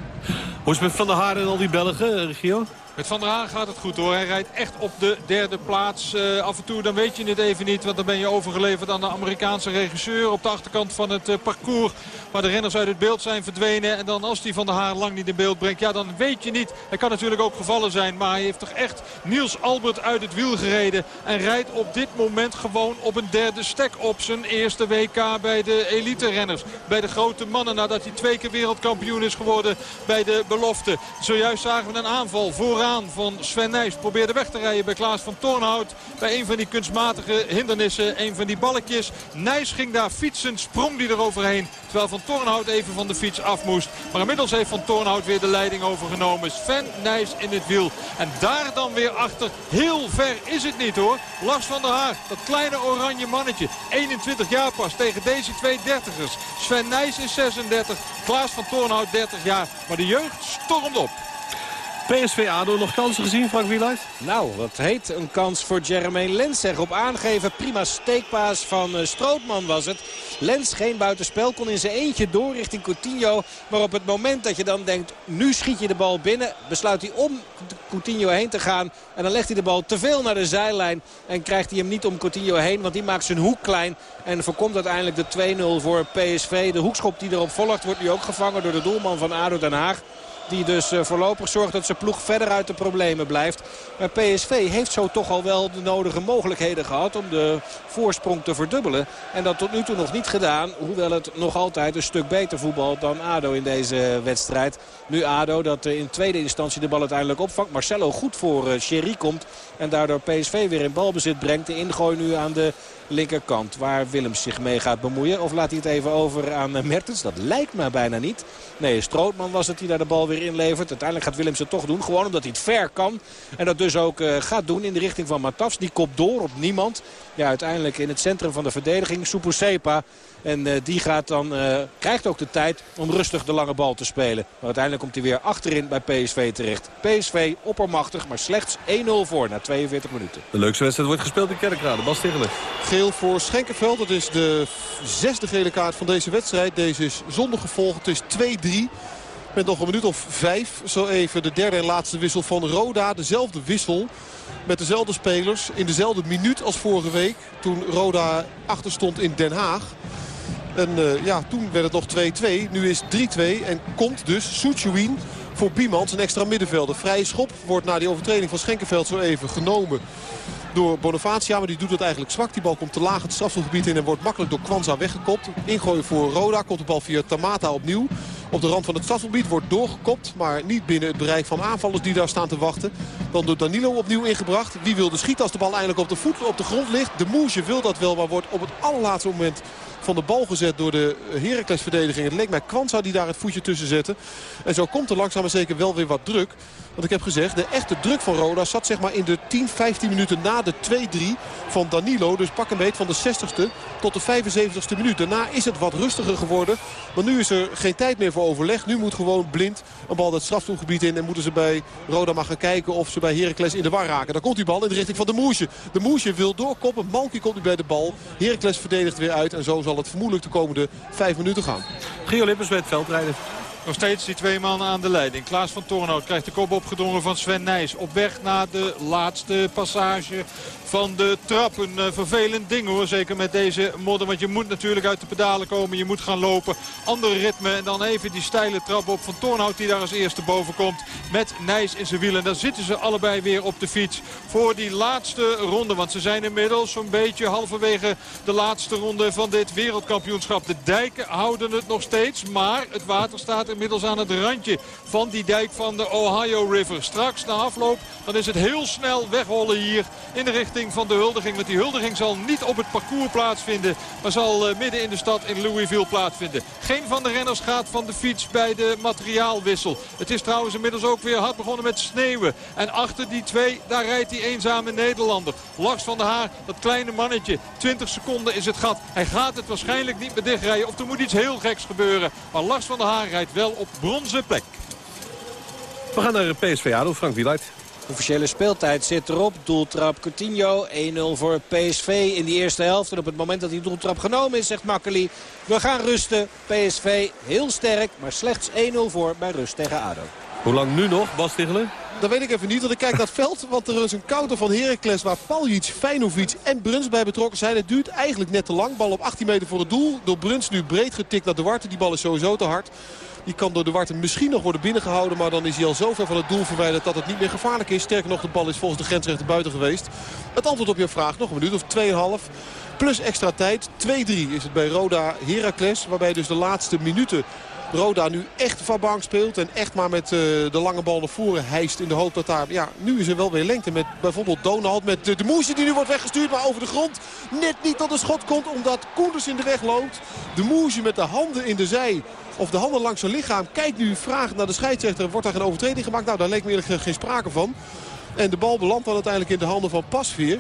Hoe is het met Van der Haar en al die Belgen, Regio?
Met Van der Haan gaat het goed hoor. Hij rijdt echt op de derde plaats. Uh, af en toe dan weet je het even niet. Want dan ben je overgeleverd aan de Amerikaanse regisseur. Op de achterkant van het uh, parcours. Waar de renners uit het beeld zijn verdwenen. En dan als die Van der Haar lang niet in beeld brengt. Ja dan weet je niet. Hij kan natuurlijk ook gevallen zijn. Maar hij heeft toch echt Niels Albert uit het wiel gereden. En rijdt op dit moment gewoon op een derde stek op zijn eerste WK bij de elite renners. Bij de grote mannen nadat hij twee keer wereldkampioen is geworden bij de belofte. Zojuist zagen we een aanval vooraan van Sven Nijs. Probeerde weg te rijden bij Klaas van Toornhout. Bij een van die kunstmatige hindernissen. Een van die balkjes. Nijs ging daar fietsen. Sprong die eroverheen. Terwijl Van Toornhout even van de fiets af moest. Maar inmiddels heeft Van Toornhout weer de leiding overgenomen. Sven Nijs in het wiel. En daar dan weer achter. Heel ver is het niet hoor. Lars van der Haar. Dat kleine oranje mannetje. 21 jaar pas tegen deze twee dertigers. Sven Nijs is 36. Klaas van Toornhout 30 jaar. Maar de jeugd stormt op.
PSV ADO nog kansen gezien, Frank Wieluid?
Nou, wat heet een kans voor Jermaine Lens. Zeg op aangeven. Prima steekpaas van uh, Strootman was het. Lens geen buitenspel. Kon in zijn eentje door richting Coutinho. Maar op het moment dat je dan denkt, nu schiet je de bal binnen. Besluit hij om Coutinho heen te gaan. En dan legt hij de bal te veel naar de zijlijn. En krijgt hij hem niet om Coutinho heen. Want die maakt zijn hoek klein. En voorkomt uiteindelijk de 2-0 voor PSV. De hoekschop die erop volgt wordt nu ook gevangen door de doelman van ADO Den Haag. Die dus voorlopig zorgt dat zijn ploeg verder uit de problemen blijft. Maar PSV heeft zo toch al wel de nodige mogelijkheden gehad om de voorsprong te verdubbelen. En dat tot nu toe nog niet gedaan. Hoewel het nog altijd een stuk beter voetbalt dan ADO in deze wedstrijd. Nu ADO dat in tweede instantie de bal uiteindelijk opvangt. Marcelo goed voor Sherry komt. En daardoor PSV weer in balbezit brengt. De ingooi nu aan de linkerkant. Waar Willems zich mee gaat bemoeien. Of laat hij het even over aan Mertens. Dat lijkt me bijna niet. Nee, Strootman was het die daar de bal weer inlevert. Uiteindelijk gaat Willems het toch doen. Gewoon omdat hij het ver kan. En dat dus ook gaat doen in de richting van Matafs. Die kopt door op niemand. Ja, uiteindelijk in het centrum van de verdediging. Supusepa. En uh, die gaat dan, uh, krijgt ook de tijd om rustig de lange bal te spelen. Maar uiteindelijk komt hij weer achterin bij PSV terecht. PSV oppermachtig, maar slechts 1-0 voor na 42 minuten.
De leukste wedstrijd wordt gespeeld in Kerkrade. Bas Tichelen.
Geel voor Schenkenveld. Dat is de zesde gele kaart van deze wedstrijd. Deze is zonder gevolg. Het is 2-3. Met nog een minuut of vijf. Zo even de derde en laatste wissel van Roda. Dezelfde wissel met dezelfde spelers. In dezelfde minuut als vorige week. Toen Roda achter stond in Den Haag. En uh, ja, toen werd het nog 2-2. Nu is 3-2 en komt dus Soetjouin voor Biemans, een extra middenvelder. Vrije schop wordt na die overtreding van Schenkenveld zo even genomen door Bonifacia. Maar die doet het eigenlijk zwak. Die bal komt te laag het strafselgebied in en wordt makkelijk door Kwanza weggekopt. Ingooien voor Roda. Komt de bal via Tamata opnieuw. Op de rand van het strafgebied wordt doorgekopt. Maar niet binnen het bereik van aanvallers die daar staan te wachten. Dan door Danilo opnieuw ingebracht. Wie wilde schieten als de bal eindelijk op de voet op de grond ligt. De Moesje wil dat wel, maar wordt op het allerlaatste moment van de bal gezet door de Heracles verdediging. Het leek mij Kwanza die daar het voetje tussen zette. En zo komt er langzaam maar zeker wel weer wat druk. Want ik heb gezegd, de echte druk van Roda zat zeg maar in de 10, 15 minuten na de 2-3 van Danilo. Dus pak een beet van de 60ste tot de 75ste minuut. Daarna is het wat rustiger geworden. Maar nu is er geen tijd meer voor overleg. Nu moet gewoon blind een bal het strafstoelgebied in. En moeten ze bij Roda maar gaan kijken of ze bij Heracles in de war raken. Dan komt die bal in de richting van de Moesje. De Moesje wil doorkoppen. Malky komt nu bij de bal. Heracles verdedigt weer uit. En zo zal het vermoedelijk de komende 5 minuten gaan.
Gio Lippers bij het veldrijden.
Nog steeds die twee mannen aan de leiding. Klaas van Toornhout krijgt de kop opgedrongen van Sven Nijs. Op weg naar de laatste passage van de trap. Een uh, vervelend ding hoor. Zeker met deze modder. Want je moet natuurlijk uit de pedalen komen. Je moet gaan lopen. Andere ritme. En dan even die steile trap op van Toornhout die daar als eerste boven komt. Met Nijs in zijn wielen. En dan zitten ze allebei weer op de fiets. Voor die laatste ronde. Want ze zijn inmiddels zo'n beetje halverwege de laatste ronde van dit wereldkampioenschap. De dijken houden het nog steeds. Maar het water staat inmiddels aan het randje van die dijk van de Ohio River. Straks na afloop dan is het heel snel wegrollen hier in de richting van de huldiging. Want die huldiging zal niet op het parcours plaatsvinden. Maar zal uh, midden in de stad in Louisville plaatsvinden. Geen van de renners gaat van de fiets bij de materiaalwissel. Het is trouwens inmiddels ook weer hard begonnen met sneeuwen. En achter die twee, daar rijdt die eenzame Nederlander. Lars van der Haar, dat kleine mannetje. 20 seconden is het gat. Hij gaat het waarschijnlijk niet meer dichtrijden. Of er moet iets heel geks gebeuren. Maar Lars van der Haar rijdt wel op bronzen plek.
We gaan naar PSV ADO, Frank Wieluid.
Officiële speeltijd zit erop. Doeltrap Coutinho. 1-0 voor PSV in die eerste helft. En op het moment dat die doeltrap genomen is, zegt Makkeli... we gaan rusten. PSV heel sterk, maar slechts 1-0 voor bij rust tegen ADO.
Hoe lang nu nog, Bas Tichelen?
Dat weet ik even niet, want ik kijk naar het veld. Want er is een counter van Heracles waar Paljic, Feinovic en Bruns bij betrokken zijn. Het duurt eigenlijk net te lang. Bal op 18 meter voor het doel. Door Bruns nu breed getikt naar de Warte. Die bal is sowieso te hard. Die kan door de Warte misschien nog worden binnengehouden. Maar dan is hij al zo ver van het doel verwijderd dat het niet meer gevaarlijk is. Sterker nog, de bal is volgens de grensrechter buiten geweest. Het antwoord op je vraag, nog een minuut of 2,5. Plus extra tijd. 2-3 is het bij Roda Heracles. Waarbij dus de laatste minuten Roda nu echt van bank speelt. En echt maar met uh, de lange bal naar voren hijst. In de hoop dat daar... Ja, nu is er wel weer lengte met bijvoorbeeld Donald. Met de, de Moesje die nu wordt weggestuurd. Maar over de grond net niet tot de schot komt. Omdat Koenders in de weg loopt. De Moesje met de handen in de zij. Of de handen langs zijn lichaam. Kijkt nu vragen naar de scheidsrechter. Wordt daar geen overtreding gemaakt? Nou, daar leek me eerlijk geen sprake van. En de bal belandt dan uiteindelijk in de handen van Pasveer.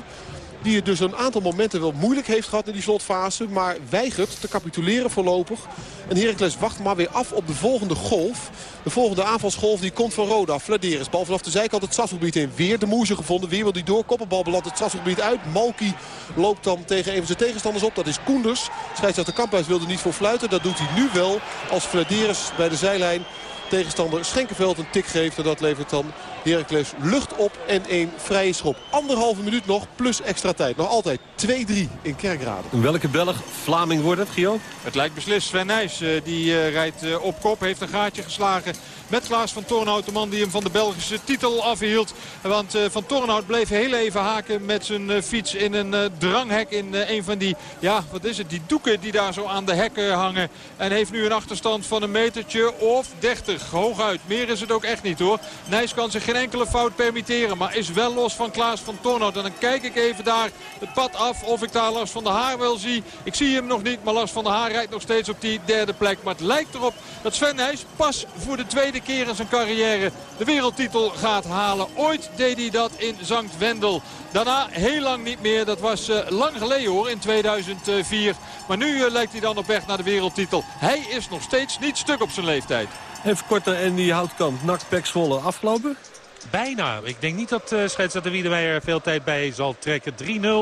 Die het dus een aantal momenten wel moeilijk heeft gehad in die slotfase. Maar weigert te capituleren voorlopig. En Heracles wacht maar weer af op de volgende golf. De volgende aanvalsgolf die komt van Roda. Vladeris. Bal vanaf de zijkant het strafgebied in. Weer de moesje gevonden. Weer wil hij doorkoppen. Bal belandt het strafgebied uit. Malky loopt dan tegen een van zijn tegenstanders op. Dat is Koenders. Scheidsrechter Kamphuis wilde niet voor fluiten. Dat doet hij nu wel. Als Vladeris bij de zijlijn tegenstander Schenkenveld een tik geeft. En dat levert dan Heracles lucht op en een vrije schop. Anderhalve minuut nog plus extra tijd. Nog altijd 2-3 in Kerkrade.
Welke Belg Vlaming wordt het, Gio?
Het lijkt beslist. Sven Nijs uh, die uh, rijdt uh, op kop. Heeft een gaatje geslagen met Klaas van Tornhout. De man die hem van de Belgische titel afhield. Want Van Tornhout bleef heel even haken met zijn fiets in een dranghek. In een van die, ja wat is het, die doeken die daar zo aan de hekken hangen. En heeft nu een achterstand van een metertje of 30. Hooguit. Meer is het ook echt niet hoor. Nijs kan zich geen enkele fout permitteren. Maar is wel los van Klaas van Tornhout. En dan kijk ik even daar het pad af of ik daar Lars van der Haar wel zie. Ik zie hem nog niet, maar Lars van der Haar rijdt nog steeds op die derde plek. Maar het lijkt erop dat Sven Nijs pas voor de tweede keer in zijn carrière de wereldtitel gaat halen. Ooit deed hij dat in Zankt Wendel. Daarna heel lang niet meer. Dat was uh, lang geleden hoor, in 2004. Maar nu uh, lijkt hij dan op weg naar de wereldtitel. Hij is nog steeds niet stuk op zijn leeftijd.
Even kort naar Andy Houtkamp. Nak Pek Zwolle afgelopen?
Bijna. Ik denk niet dat uh, scheidsrechter Wiedemeyer veel tijd bij zal trekken.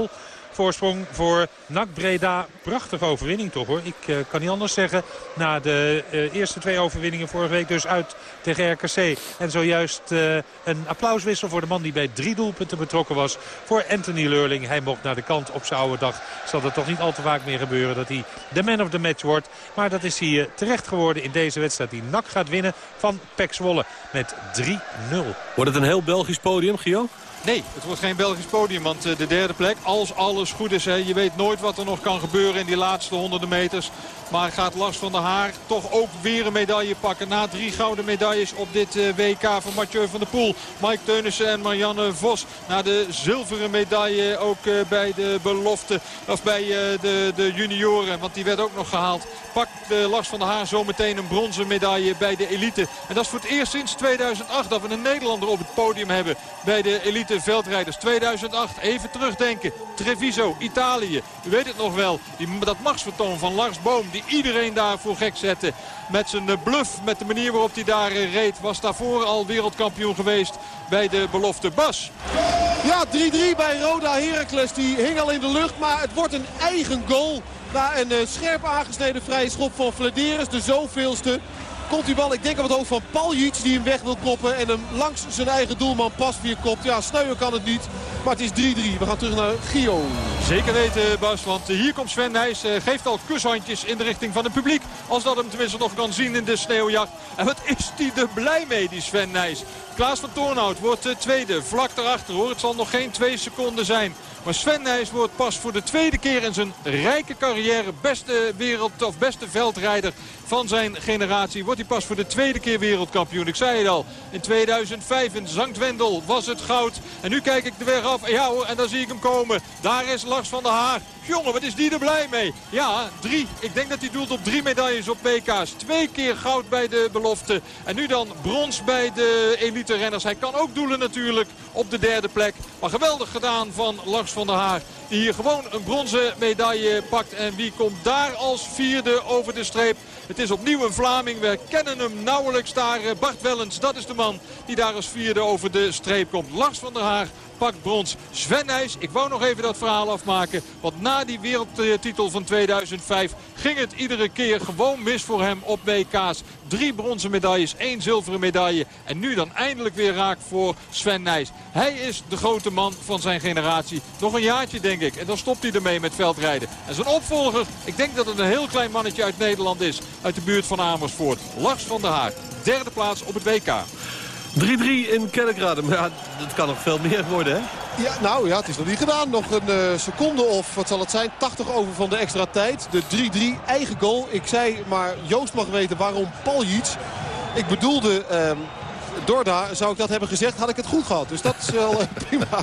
3-0 voorsprong voor NAC Breda. Prachtige overwinning toch hoor. Ik uh, kan niet anders zeggen. Na de uh, eerste twee overwinningen vorige week dus uit tegen RKC. En zojuist uh, een applauswissel voor de man die bij drie doelpunten betrokken was. Voor Anthony Leurling. Hij mocht naar de kant op zijn oude dag. Zal er toch niet al te vaak meer gebeuren dat hij de man of the match wordt. Maar dat is hij terecht geworden in deze wedstrijd. Die NAC gaat winnen van Pek Zwolle met 3-0.
Wordt het een heel Belgisch podium, Gio?
Nee, het wordt geen Belgisch podium, want de derde plek, als alles goed is... Hè, je weet nooit wat er nog kan gebeuren in die laatste honderden meters. Maar gaat Lars van der Haar toch ook weer een medaille pakken. Na drie gouden medailles op dit uh, WK van Mathieu van der Poel. Mike Teunissen en Marianne Vos. Na de zilveren medaille ook uh, bij de belofte. Of bij uh, de, de junioren, want die werd ook nog gehaald. Pakt Lars van der Haar zometeen een bronzen medaille bij de elite. En dat is voor het eerst sinds 2008 dat we een Nederlander op het podium hebben. Bij de elite veldrijders. 2008, even terugdenken. Treviso, Italië. U weet het nog wel. Die, dat machtsvertoon van Lars Boom die iedereen daarvoor gek zette. Met zijn bluff, met de manier waarop hij daar reed. Was daarvoor al wereldkampioen geweest bij de belofte Bas.
Ja, 3-3 bij Roda Heracles. Die hing al in de lucht, maar het wordt een eigen goal. Na een uh, scherp aangesneden vrije schop van Vladeris, de zoveelste. Komt die bal, ik denk op het hoofd van Paljic die hem weg wil koppen. En hem langs zijn eigen doelman Pasveer kopt. Ja, snuier kan het niet. Maar het is 3-3. We gaan terug naar Gio.
Zeker weten Bas, want hier komt Sven Nijs. eh, Geeft al kushandjes in de richting van het publiek. Als dat hem tenminste nog kan zien in de sneeuwjacht. En wat is die er blij mee, die Sven Nijs. Klaas van Toornhout wordt de tweede. Vlak daarachter hoor. Het zal nog geen twee seconden zijn. Maar Sven Nijs wordt pas voor de tweede keer in zijn rijke carrière beste wereld of beste veldrijder van zijn generatie. Wordt hij pas voor de tweede keer wereldkampioen. Ik zei het al. In 2005 in Zanktwendel was het goud. En nu kijk ik de weg af. Ja hoor, en dan zie ik hem komen. Daar is Lars van der Haar. Jongen, wat is die er blij mee? Ja, drie. Ik denk dat hij doelt op drie medailles op PK's. Twee keer goud bij de belofte. En nu dan brons bij de elite renners. Hij kan ook doelen natuurlijk op de derde plek. Maar geweldig gedaan van Lars van der Haar. Die hier gewoon een bronzen medaille pakt. En wie komt daar als vierde over de streep? Het is opnieuw een Vlaming. We kennen hem nauwelijks daar. Bart Wellens, dat is de man die daar als vierde over de streep komt. Lars van der Haar pakt brons. Sven Nijs, ik wou nog even dat verhaal afmaken. Want na die wereldtitel van 2005 ging het iedere keer gewoon mis voor hem op WK's. Drie bronzen medailles, één zilveren medaille. En nu dan eindelijk weer raak voor Sven Nijs. Hij is de grote man van zijn generatie. Nog een jaartje denk ik. En dan stopt hij ermee met veldrijden. En zijn opvolger, ik denk dat het een heel klein mannetje uit Nederland is. Uit de buurt van Amersfoort. Lars van der Haar. Derde plaats op het WK.
3-3 in Kerkrade. Ja, dat kan nog veel meer worden, hè?
Ja, nou ja, het is nog niet gedaan. Nog een eh, seconde of, wat zal het zijn, 80 over van de extra tijd. De 3-3 eigen goal. Ik zei, maar Joost mag weten waarom Paljic. Ik bedoelde... ehm, Dorda, zou ik dat hebben gezegd, had ik het goed gehad. Dus dat is wel eh, prima.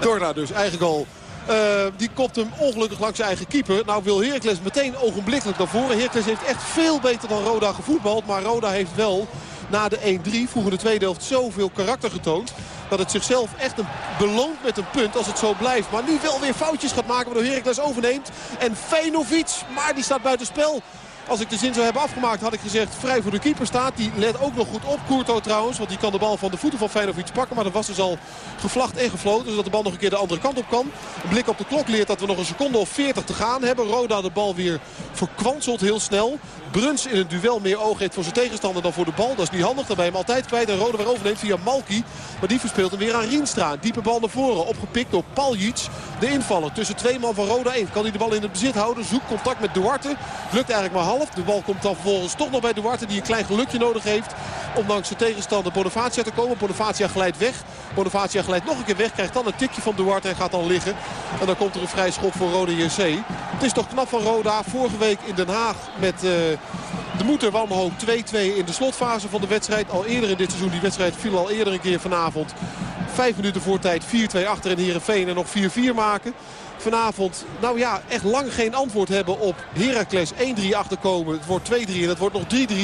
Dorda dus, eigen goal. Eh, die kopt hem ongelukkig langs zijn eigen keeper. Nou wil Heracles meteen ogenblikkelijk naar voren. Heracles heeft echt veel beter dan Roda gevoetbald. Maar Roda heeft wel na de 1-3 vroeger de tweede helft zoveel karakter getoond. Dat het zichzelf echt een, beloont met een punt als het zo blijft. Maar nu wel weer foutjes gaat maken waardoor Heracles overneemt. En Feinovic, maar die staat buiten spel. Als ik de zin zou hebben afgemaakt had ik gezegd vrij voor de keeper staat. Die let ook nog goed op. Courto trouwens. Want die kan de bal van de voeten van Feinovic pakken. Maar dat was dus al gevlacht en gefloten. Zodat de bal nog een keer de andere kant op kan. Een blik op de klok leert dat we nog een seconde of 40 te gaan hebben. Roda de bal weer verkwanselt heel snel. Bruns in het duel meer oog heeft voor zijn tegenstander dan voor de bal. Dat is niet handig. Dan ben hem altijd kwijt. En Roda weer overneemt via Malki. Maar die verspeelt hem weer aan Rienstra. Een diepe bal naar voren. Opgepikt door Paljic. De invaller tussen twee man van Roda 1. Kan hij de bal in het bezit houden. Zoekt contact met Duarte. Lukt eigenlijk maar half. De bal komt dan vervolgens toch nog bij Duarte. Die een klein gelukje nodig heeft. Om langs zijn tegenstander Bonavacia te komen. Bonavacia glijdt weg. Bonavacia glijdt nog een keer weg. Krijgt dan een tikje van Duarte en gaat dan liggen. En dan komt er een vrij schot voor Roda JC. Het is toch knap van Roda. Vorige week in Den Haag met uh, de moeder Wanhoop 2-2 in de slotfase van de wedstrijd. Al eerder in dit seizoen. Die wedstrijd viel al eerder een keer vanavond. Vijf minuten voor tijd 4-2 achter in Heerenveen en nog 4-4 maken. Vanavond, nou ja, echt lang geen antwoord hebben op Heracles 1-3 achterkomen. Het wordt 2-3 en het wordt nog 3-3.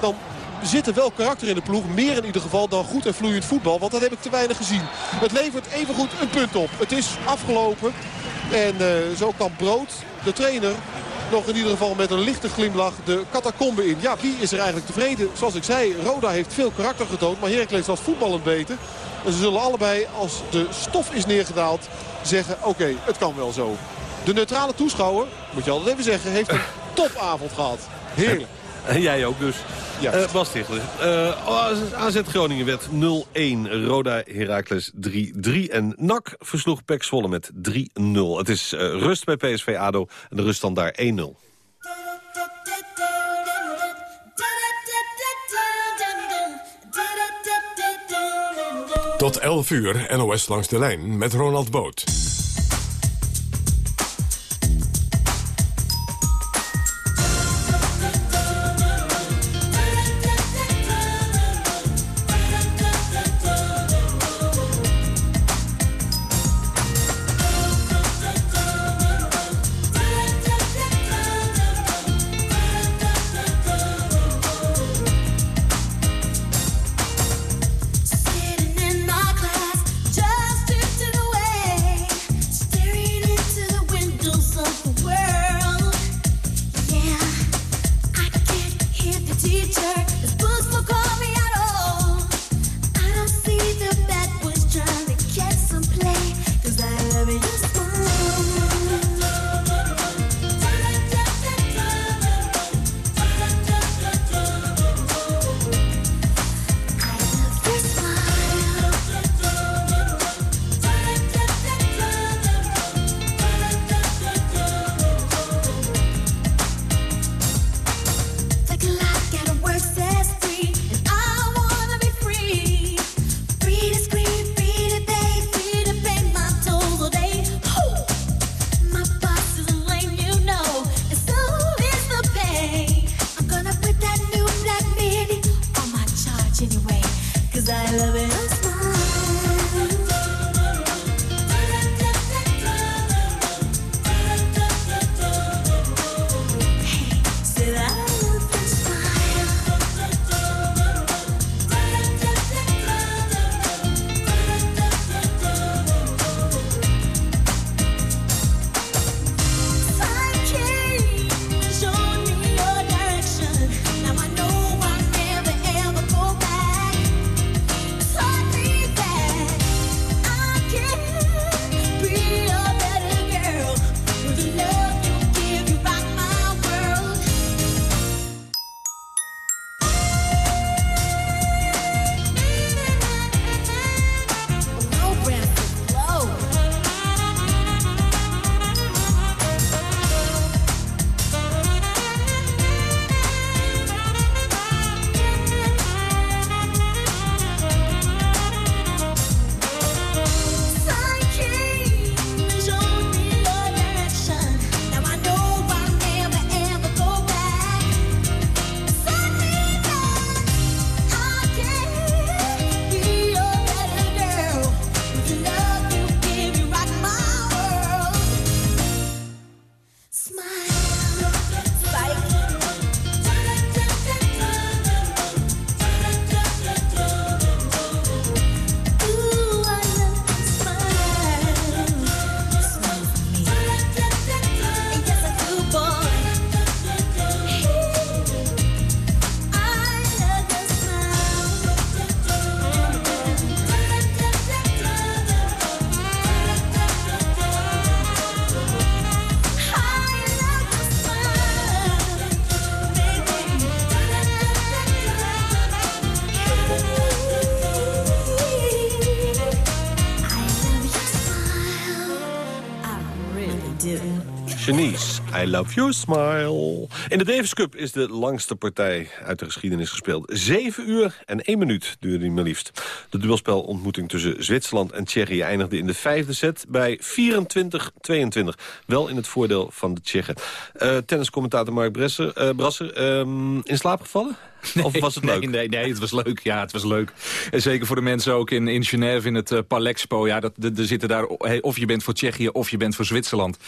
Dan zit er wel karakter in de ploeg. Meer in ieder geval dan goed en vloeiend voetbal. Want dat heb ik te weinig gezien. Het levert evengoed een punt op. Het is afgelopen. En uh, zo kan Brood, de trainer, nog in ieder geval met een lichte glimlach de catacombe in. Ja, wie is er eigenlijk tevreden? Zoals ik zei, Roda heeft veel karakter getoond. Maar Heracles was voetballend beter. En ze zullen allebei, als de stof is neergedaald, zeggen... oké, het kan wel zo. De neutrale toeschouwer, moet je altijd even zeggen, heeft een topavond gehad. Heerlijk.
En jij ook dus.
Ja.
Uh, Bas Tichler. Uh, AZ Groningen werd 0-1. Roda Heracles 3-3. En NAC versloeg Pek Zwolle met 3-0. Het is uh, rust bij PSV ADO. En de rust dan daar 1-0.
Tot 11 uur NOS langs de lijn met Ronald Boot.
Shanice, I love your smile. In de Davis Cup is de langste partij uit de geschiedenis gespeeld. Zeven uur en één minuut duurde die maar liefst. De duelspel-ontmoeting tussen Zwitserland en Tsjechië eindigde in de vijfde set bij 24-22. Wel in het voordeel van de Tsjechen. Uh, tenniscommentator Mark uh, Brasser, um, in slaap gevallen?
Nee,
of was het leuk?
Nee, nee, nee, het was leuk. Ja, het was leuk. En zeker voor de mensen ook in, in Genève, in het uh, Palexpo. Ja, dat, er zitten daar, of je bent voor Tsjechië of je bent voor Zwitserland.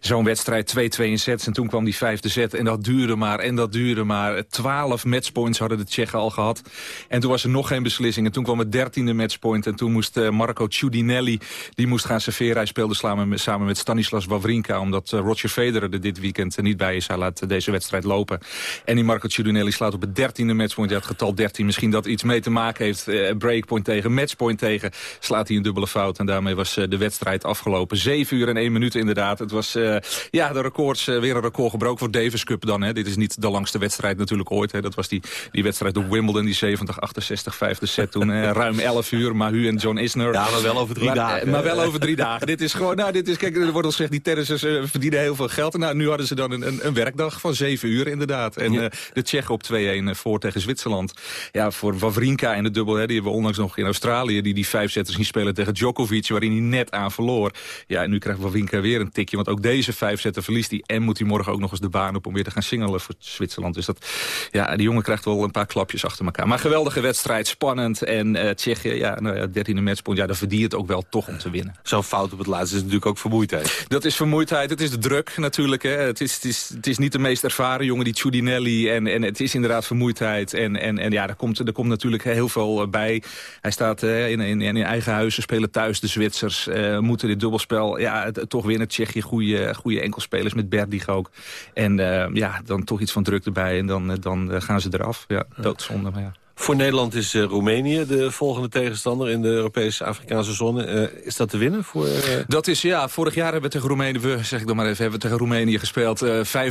Zo'n wedstrijd, 2-2 in sets. En toen kwam die vijfde set. En dat duurde maar, en dat duurde maar. Twaalf matchpoints hadden de Tsjechen al gehad. En toen was er nog geen beslissing. En toen kwam het dertiende matchpoint. En toen moest uh, Marco Ciudinelli, die moest gaan serveren. Hij speelde samen met, samen met Stanislas Wawrinka. Omdat uh, Roger Federer er dit weekend niet bij is. Hij laat deze wedstrijd lopen. En die Marco Ciudinelli slaat op het dertiende de matchpoint. Ja, het getal 13 misschien dat iets mee te maken heeft. Uh, breakpoint tegen, matchpoint tegen. Slaat hij een dubbele fout. En daarmee was uh, de wedstrijd afgelopen. 7 uur en 1 minuut inderdaad. Het was uh, ja, de records, weer een record gebroken voor Davis Cup dan. Hè. Dit is niet de langste wedstrijd natuurlijk ooit. Hè. Dat was die, die wedstrijd op Wimbledon, die 70, 68, vijfde set toen. ruim 11 uur, Mahu en John Isner.
Ja, maar wel over drie
maar,
dagen.
Maar wel over drie dagen. dit is gewoon, nou, dit is, kijk, er wordt al gezegd, die tennissers verdienen heel veel geld. En nou, nu hadden ze dan een, een, een werkdag van 7 uur inderdaad. En ja. de Tsjechen op 2-1 voor tegen Zwitserland. Ja, voor Wawrinka en de dubbel, hè, die hebben we onlangs nog in Australië... die die vijf zetters zien spelen tegen Djokovic, waarin hij net aan verloor. Ja, en nu krijgt Wawrinka weer een tikje, want ook deze vijf zetten verliest hij. En moet hij morgen ook nog eens de baan op om weer te gaan singelen voor Zwitserland. Dus dat, ja, die jongen krijgt wel een paar klapjes achter elkaar. Maar geweldige wedstrijd, spannend. En uh, Tsjechië, ja, nou ja, 13e matchpoint, ja, dan verdient het ook wel toch om te winnen.
Zo'n fout op het laatste is natuurlijk ook vermoeidheid.
Dat is vermoeidheid, het is de druk natuurlijk. Hè. Het, is, het, is, het is niet de meest ervaren jongen, die Ciudinelli. En, en het is inderdaad vermoeidheid. En, en, en ja, daar komt, er komt natuurlijk heel veel bij. Hij staat uh, in, in, in eigen huizen, spelen thuis de Zwitsers. Uh, moeten dit dubbelspel ja, toch winnen. Tsjechië, goede, goede enkelspelers met Berdig ook. En ja, dan toch iets van druk erbij. En dan, dan gaan ze eraf. Ja, doodzonde, maar ja.
Voor Nederland is uh, Roemenië de volgende tegenstander in de Europese Afrikaanse zone. Uh, is dat te winnen? Voor, uh...
Dat is, ja, vorig jaar hebben we tegen Roemenië, we, zeg ik dan maar even, hebben we tegen Roemenië gespeeld. 5-0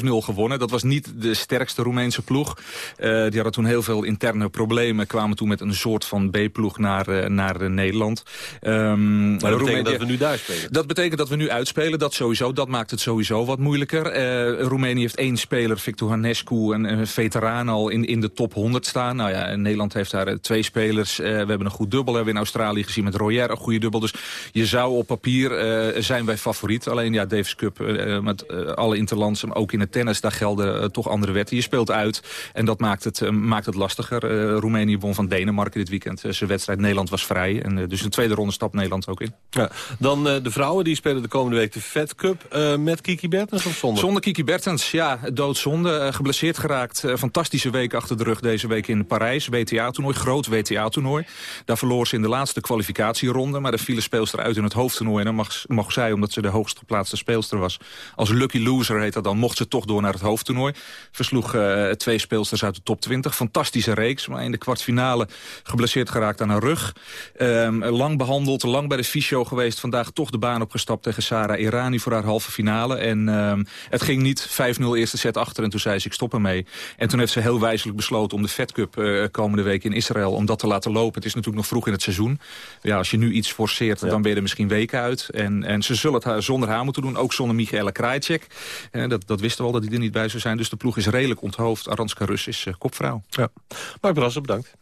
gewonnen. Dat was niet de sterkste Roemeense ploeg. die hadden toen heel veel interne problemen. Kwamen toen met een soort van B-ploeg naar, naar Nederland.
Um, maar dat betekent dat we nu daar spelen?
Dat betekent dat we nu uitspelen. Dat sowieso. Dat maakt het sowieso wat moeilijker. Roemenië heeft één speler, Victor Hanescu, een, een veteraan al in, in de top 100 staan. Nou ja, Nederland heeft daar twee spelers. Uh, we hebben een goed dubbel hebben we in Australië gezien met Royer, een goede dubbel. Dus je zou op papier uh, zijn wij favoriet. Alleen ja, Davis Cup met alle interlands, maar ook in het tennis, daar gelden toch andere wetten. Je speelt uit en dat maakt het, maakt het lastiger. Roemenië won van Denemarken dit weekend. zijn wedstrijd Nederland was vrij. En, dus de tweede ronde stapt Nederland ook in.
Ja, dan de vrouwen, die spelen de komende week de Fed Cup met Kiki Bertens of zonder?
Zonder Kiki Bertens, ja, doodzonde. geblesseerd geraakt. fantastische week achter de rug deze week in Parijs. WTA-toernooi, groot WTA-toernooi. Daar verloor ze in de laatste kwalificatieronde. Maar de viele speelster uit in het hoofdtoernooi. En dan mag, mocht zij, omdat ze de hoogst geplaatste speelster was... als lucky loser heet dat dan, mocht ze toch door naar het hoofdtoernooi. Versloeg uh, twee speelsters uit de top 20. Fantastische reeks, maar in de kwartfinale geblesseerd geraakt aan haar rug. Um, lang behandeld, lang bij de fysio geweest. Vandaag toch de baan opgestapt tegen Sarah Irani voor haar halve finale. En um, het ging niet 5-0 eerste set achter en toen zei ze ik stop ermee. En toen heeft ze heel wijzelijk besloten om de Fed Cup uh, komende week in Israël om dat te laten lopen. Het is natuurlijk nog vroeg in het seizoen. Ja, als je nu iets forceert, ja. dan ben je er misschien weken uit. En, en ze zullen het zonder haar moeten doen, ook zonder Michaela Krajcek. Eh, dat, dat wisten we al, dat hij er niet bij zou zijn. Dus de ploeg is redelijk onthoofd. Aranska Rus is uh, kopvrouw.
Ja. Mark Brassen, bedankt.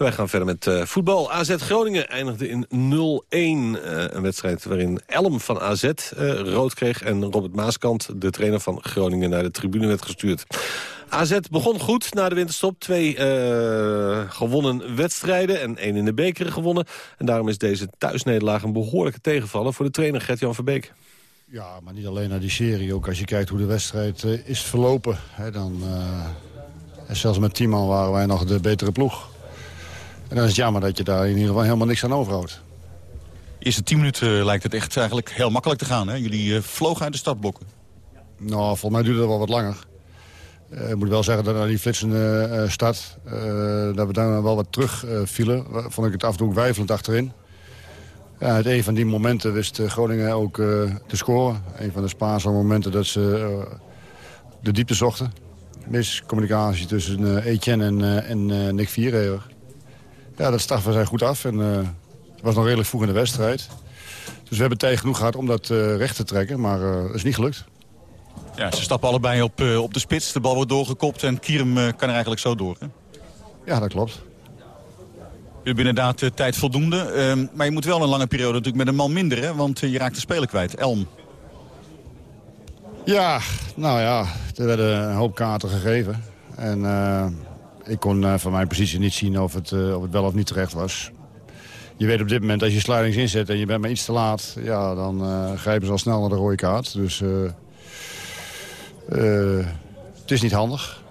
Wij gaan verder met uh, voetbal. AZ Groningen eindigde in 0-1. Uh, een wedstrijd waarin Elm van AZ uh, rood kreeg... en Robert Maaskant, de trainer van Groningen, naar de tribune werd gestuurd. AZ begon goed na de winterstop. Twee uh, gewonnen wedstrijden en één in de beker gewonnen. En daarom is deze thuisnederlaag een behoorlijke tegenvaller... voor de trainer Gert-Jan Verbeek.
Ja, maar niet alleen naar die serie. Ook als je kijkt hoe de wedstrijd uh, is verlopen. Hè, dan, uh, en zelfs met tien man waren wij nog de betere ploeg. En dan is het jammer dat je daar in ieder geval helemaal niks aan overhoudt.
De eerste tien minuten lijkt het echt eigenlijk heel makkelijk te gaan. Hè? Jullie uh, vlogen uit de startblokken.
Nou, volgens mij duurde dat wel wat langer. Uh, ik moet wel zeggen dat na die flitsende uh, start... Uh, dat we daar wel wat terug vielen. Vond ik het af en toe ook wijfelend achterin. Ja, uit een van die momenten wist Groningen ook te scoren. Een van de Spaanse momenten dat ze de diepte zochten. Miscommunicatie tussen Etienne en, Nick Vierhever. Ja, dat staffen zij goed af. En het was nog redelijk vroeg in de wedstrijd. Dus we hebben tijd genoeg gehad om dat recht te trekken. Maar het is niet gelukt.
Ja, ze stappen allebei op, eh, op de spits. De bal wordt doorgekopt en Kierum eh, kan er eigenlijk zo door. Hè?
Ja, dat klopt.
Je hebt inderdaad eh, tijd voldoende. Ehm, maar je moet wel een lange periode natuurlijk met een man minder. Hè? Want je raakt de speler kwijt. Elm.
Ja, nou ja, er werden een hoop kaarten gegeven. En ik kon van mijn positie niet zien of het, of het wel of niet terecht was. Je weet op dit moment, als je slidings inzet en je bent maar iets te laat... Ja, dan grijpen ze al snel naar de rode kaart. Dus het is niet handig.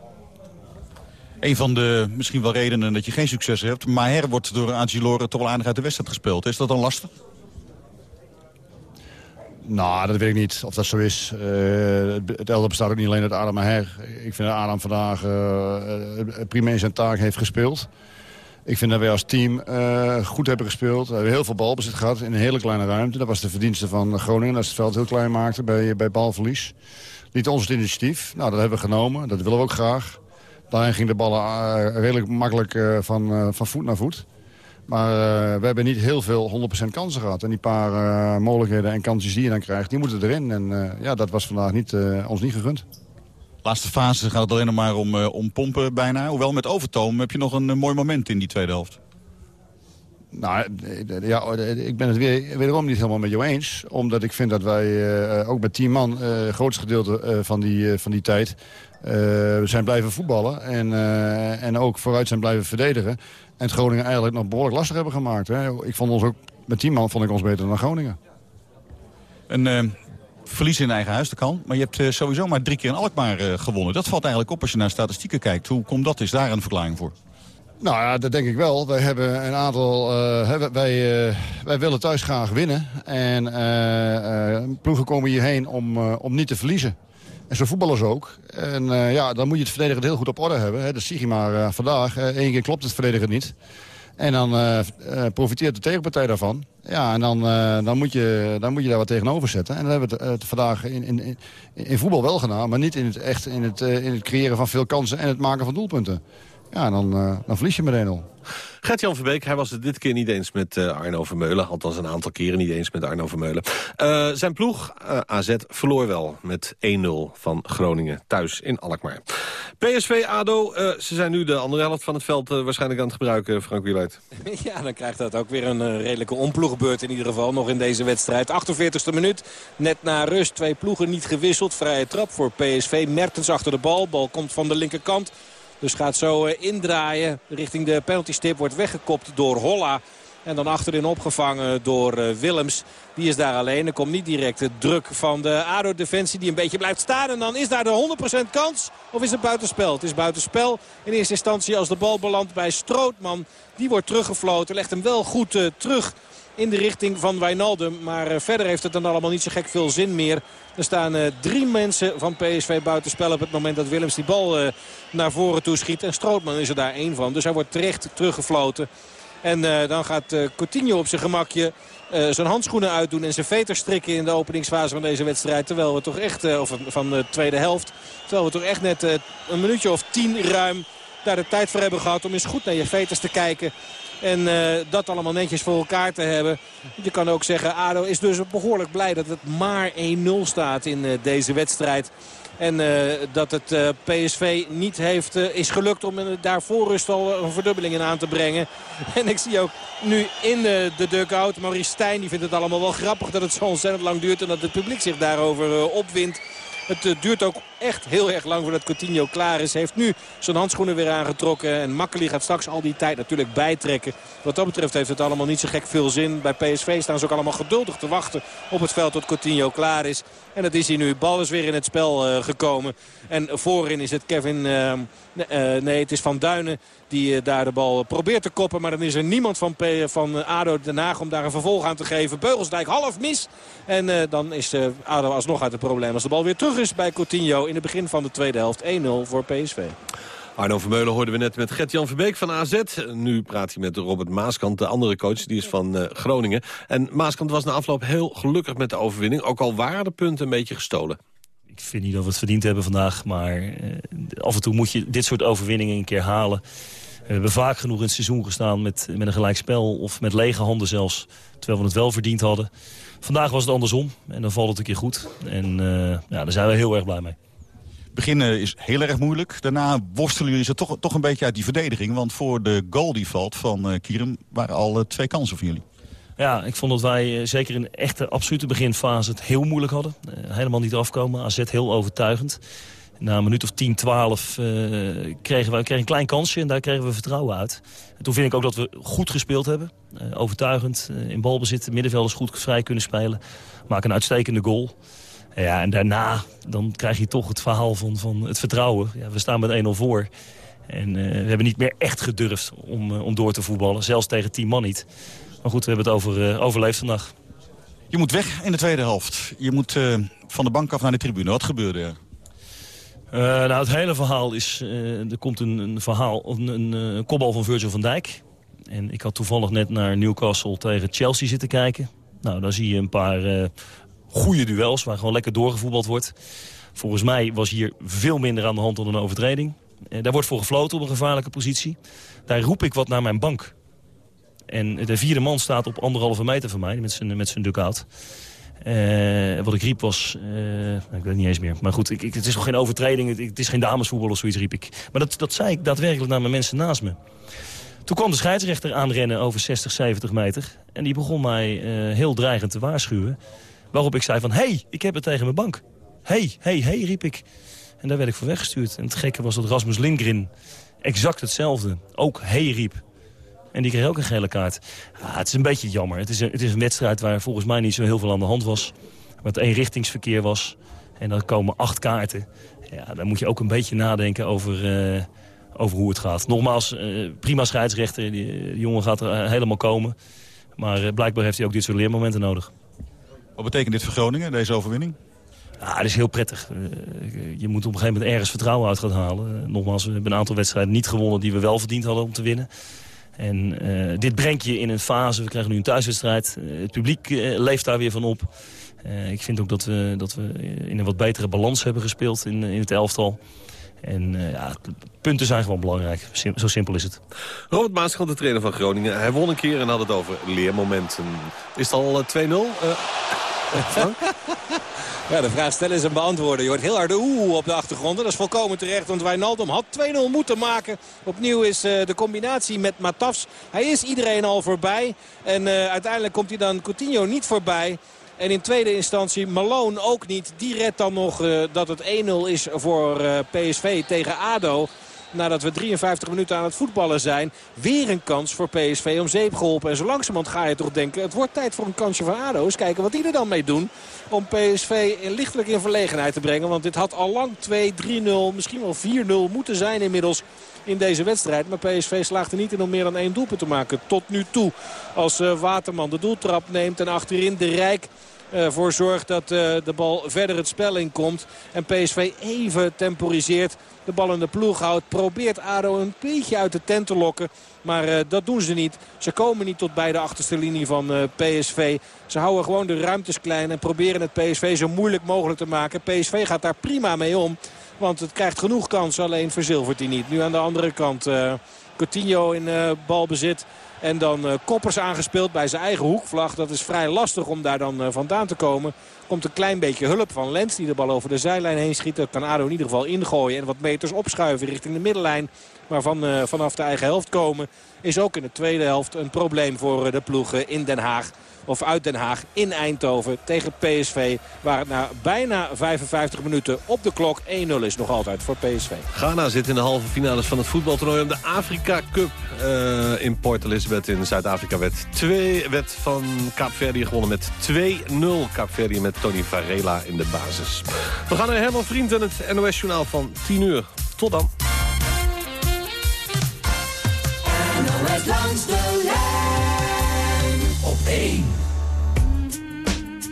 Een van de misschien wel redenen dat je geen succes hebt. Maher wordt door Agilore toch wel aardig uit de wedstrijd gespeeld. Is dat dan lastig?
Nou, dat weet ik niet of dat zo is. Eh, het- elftal bestaat ook niet alleen uit Adam Maher. Ik vind dat Adam vandaag eh, eh, prima in zijn taak heeft gespeeld. Ik vind dat wij als team eh, goed hebben gespeeld. We hebben heel veel balbezit gehad in een hele kleine ruimte. Dat was de verdienste van Groningen. Dat ze het veld heel klein maakten bij, bij balverlies. Niet ons initiatief. Nou, dat hebben we genomen. Dat willen we ook graag. Daarin ging de ballen eh, redelijk makkelijk eh, van, eh, van voet naar voet. Maar we hebben niet heel veel 100% kansen gehad. En die paar mogelijkheden en kansjes die je dan krijgt, die moeten erin. En ja, dat was vandaag niet, ons niet gegund.
Laatste fase gaat het alleen nog maar om, om pompen bijna. Hoewel met Overtoom heb je nog een mooi moment in die tweede helft.
Nou, eh, ja, ik ben het weer, wederom niet helemaal met jou eens. Omdat ik vind dat wij eh, ook met 10 man eh, het grootste gedeelte van, die, van die tijd... zijn blijven voetballen en, en ook vooruit zijn blijven verdedigen. En Groningen eigenlijk nog behoorlijk lastig hebben gemaakt. Hè. Ik vond ons ook, met 10 man vond ik ons beter dan Groningen.
Een verlies in eigen huis, dat kan. Maar je hebt sowieso maar drie keer in Alkmaar gewonnen. Dat valt eigenlijk op als je naar statistieken kijkt. Hoe komt dat? Is daar een verklaring voor?
Nou ja, dat denk ik wel. Wij hebben een aantal. eh, wij, eh, wij willen thuis graag winnen. En eh, ploegen komen hierheen om, om niet te verliezen. En zo voetballers ook. En ja, dan moet je het verdedigend heel goed op orde hebben. Hè. Dat zie je maar vandaag. Eén keer klopt het verdedigen niet. En dan profiteert de tegenpartij daarvan. Ja, en dan, dan, moet je, dan moet je daar wat tegenover zetten. En dat hebben we vandaag in, in, in, voetbal wel gedaan. Maar niet in het, echt in het, in het creëren van veel kansen en het maken van doelpunten. Ja, dan, eh, dan verlies je met 1-0.
Gert-Jan Verbeek, hij was het dit keer niet eens met eh, Arno Vermeulen. Althans een aantal keren niet eens met Arno Vermeulen. Eh, zijn ploeg, AZ, verloor wel met 1-0 van Groningen thuis in Alkmaar. PSV, ADO, eh, ze zijn nu de andere helft van het veld waarschijnlijk aan het gebruiken, Frank Wieluid.
Ja, dan krijgt dat ook weer een redelijke omploegbeurt in ieder geval nog in deze wedstrijd. 48e minuut, net na rust. Twee ploegen niet gewisseld. Vrije trap voor PSV. Mertens achter de bal. Bal komt van de linkerkant. Dus gaat zo eh, indraaien richting de penaltystip. Wordt weggekopt door Holla. En dan achterin opgevangen door eh, Willems. Die is daar alleen. Er komt niet direct de druk van de ADO-defensie die een beetje blijft staan. En dan is daar de 100% kans. Of is het buitenspel? Het is buitenspel in eerste instantie als de bal belandt bij Strootman. Die wordt teruggefloten. Legt hem wel goed eh, terug in de richting van Wijnaldum. Maar eh, verder heeft het dan allemaal niet zo gek veel zin meer. Er staan eh, drie mensen van PSV buitenspel op het moment dat Willems die bal eh, naar voren toe schiet. En Strootman is er daar één van. Dus hij wordt terecht teruggefloten. En dan gaat Coutinho op zijn gemakje zijn handschoenen uitdoen en zijn veter strikken in de openingsfase van deze wedstrijd. Terwijl we toch echt, of van de tweede helft, terwijl we toch echt net een minuutje of tien ruim daar de tijd voor hebben gehad om eens goed naar je veters te kijken. En eh, dat allemaal netjes voor elkaar te hebben. Je kan ook zeggen, ADO is dus behoorlijk blij dat het maar 1-0 staat in eh, deze wedstrijd. En eh, dat het PSV niet heeft, is gelukt om eh, daar voor rust al een verdubbeling in aan te brengen. En ik zie ook nu in eh, de dugout Maurice Stijn. Die vindt het allemaal wel grappig dat het zo ontzettend lang duurt. En dat het publiek zich daarover opwindt. Het duurt ook echt heel erg lang voordat Coutinho klaar is. Heeft nu zijn handschoenen weer aangetrokken. En Makkeli gaat straks al die tijd natuurlijk bijtrekken. Wat dat betreft heeft het allemaal niet zo gek veel zin. Bij PSV staan ze ook allemaal geduldig te wachten op het veld tot Coutinho klaar is. En dat is hij nu. Bal is weer in het spel eh, gekomen. En voorin is het Kevin... eh, eh, nee, het is Van Duinen die eh, daar de bal probeert te koppen. Maar dan is er niemand van, van ADO Den Haag om daar een vervolg aan te geven. Beugelsdijk half mis. En dan is ADO alsnog uit het probleem. Als de bal weer terug is bij Coutinho in het begin van de tweede helft. 1-0 voor PSV.
Arno Vermeulen hoorden we net met Gert-Jan Verbeek van AZ. Nu praat hij met Robert Maaskant, de andere coach. Die is van eh, Groningen. En Maaskant was na afloop heel gelukkig met de overwinning. Ook al waren de punten een beetje gestolen.
Ik vind niet dat we het verdiend hebben vandaag. Maar eh, af en toe moet je dit soort overwinningen een keer halen. We hebben vaak genoeg in het seizoen gestaan met, met een gelijkspel of met lege handen zelfs. Terwijl we het wel verdiend hadden. Vandaag was het andersom en dan valt het een keer goed. En eh, ja, daar zijn we heel erg blij mee.
Beginnen is heel erg moeilijk. Daarna worstelen jullie ze toch, toch een beetje uit die verdediging. Want voor de goal die valt van uh, Kierum waren al uh, twee kansen voor jullie.
Ja, ik vond dat wij zeker in de echte absolute beginfase het heel moeilijk hadden. helemaal niet afkomen. AZ heel overtuigend. Na een minuut of 10, 12 uh, kregen we kregen een klein kansje en daar kregen we vertrouwen uit. En toen vind ik ook dat we goed gespeeld hebben. Overtuigend, in balbezit, middenvelders goed vrij kunnen spelen. Maken een uitstekende goal. Ja, en daarna dan krijg je toch het verhaal van, van het vertrouwen. Ja, we staan met 1-0 voor. En we hebben niet meer echt gedurfd om, om door te voetballen. Zelfs tegen 10 man niet. Maar goed, we hebben het over, overleefd vandaag.
Je moet weg in de tweede helft. Je moet van de bank af naar de tribune. Wat gebeurde er?
Uh, nou, het hele verhaal is... Uh, er komt een, een verhaal, een, een, een kopbal van Virgil van Dijk. En ik had toevallig net naar Newcastle tegen Chelsea zitten kijken. Nou, dan zie je een paar uh, goede duels waar gewoon lekker doorgevoetbald wordt. Volgens mij was hier veel minder aan de hand dan een overtreding. daar wordt voor gefloten op een gevaarlijke positie. Daar roep ik wat naar mijn bank. En de vierde man staat op anderhalve meter van mij met zijn, met zijn dugout. Uh, wat ik riep was... Uh, ik weet het niet eens meer. Maar goed, ik, ik, het is nog geen overtreding. Het, is geen damesvoetbal of zoiets, riep ik. Maar dat, dat zei ik daadwerkelijk naar mijn mensen naast me. Toen kwam de scheidsrechter aanrennen over 60, 70 meter. En die begon mij heel dreigend te waarschuwen. Waarop ik zei van... Hey, ik heb het tegen mijn bank. Hey, hey, hey, riep ik. En daar werd ik voor weggestuurd. En het gekke was dat Rasmus Lindgren exact hetzelfde. Ook hey, riep. En die kreeg ook een gele kaart. Ja, het is een beetje jammer. Het is, een, het is een wedstrijd waar volgens mij niet zo heel veel aan de hand was. Waar het eenrichtingsverkeer was. En dan komen acht kaarten. Ja, dan moet je ook een beetje nadenken over, uh, over hoe het gaat. Nogmaals, uh, prima scheidsrechter. Die, jongen gaat er uh, helemaal komen. Maar blijkbaar heeft hij ook dit soort leermomenten nodig.
Wat betekent dit voor Groningen, deze overwinning?
Ja, dat is heel prettig. je moet op een gegeven moment ergens vertrouwen uit gaan halen. nogmaals, we hebben een aantal wedstrijden niet gewonnen die we wel verdiend hadden om te winnen. En uh, dit brengt je in een fase, we krijgen nu een thuiswedstrijd. Het publiek leeft daar weer van op. ik vind ook dat we, dat we in een wat betere balans hebben gespeeld in, in het elftal. En ja, punten zijn gewoon belangrijk. Sim zo simpel is het.
Robert Maaschant, de trainer van Groningen. Hij won een keer en had het over leermomenten. Is het al 2-0? Frank?
Ja, de vraag stellen is een beantwoorden. Je hoort heel hard oeh op de achtergrond. En dat is volkomen terecht, want Wijnaldum had 2-0 moeten maken. Opnieuw is uh, de combinatie met Matafs. Hij is iedereen al voorbij. En uh, uiteindelijk komt hij dan Coutinho niet voorbij. En in tweede instantie Malone ook niet. Die redt dan nog uh, dat het 1-0 is voor PSV tegen ADO nadat we 53 minuten aan het voetballen zijn. Weer een kans voor PSV om zeep geholpen. En zo langzamerhand ga je toch denken, het wordt tijd voor een kansje van ADO. Eens kijken wat die er dan mee doen. Om PSV in lichtelijk in verlegenheid te brengen. Want dit had al lang 2, 3-0, misschien wel 4-0 moeten zijn inmiddels in deze wedstrijd. Maar PSV slaagt er niet in om meer dan één doelpunt te maken. Tot nu toe. Als uh, Waterman de doeltrap neemt en achterin de Rijk uh, voor zorgt dat uh, de bal verder het spel in komt. En PSV even temporiseert. De bal in de ploeg houdt. Probeert ADO een beetje uit de tent te lokken. Maar dat doen ze niet. Ze komen niet tot bij de achterste linie van PSV. Ze houden gewoon de ruimtes klein en proberen het PSV zo moeilijk mogelijk te maken. PSV gaat daar prima mee om. Want het krijgt genoeg kansen, alleen verzilvert hij niet. Nu aan de andere kant Coutinho in balbezit. En dan uh, koppers aangespeeld bij zijn eigen hoekvlag. Dat is vrij lastig om daar dan uh, vandaan te komen. Komt een klein beetje hulp van Lens die de bal over de zijlijn heen schiet. Dat kan ADO in ieder geval ingooien en wat meters opschuiven richting de middenlijn. Maar van, uh, vanaf de eigen helft komen is ook in de tweede helft een probleem voor de ploegen in Den Haag of uit Den Haag in Eindhoven tegen PSV. Waar het na bijna 55 minuten op de klok 1-0 is nog altijd voor PSV.
Ghana zit in de halve finales van het voetbaltoernooi om de Afrika Cup uh, in Port Elizabeth in Zuid-Afrika. Werd, werd van Kaapverdië gewonnen met 2-0. Kaapverdië met Tony Varela in de basis. We gaan naar Herman Vriend en het NOS-journaal van 10 uur. Tot dan.
NOS langs de 1.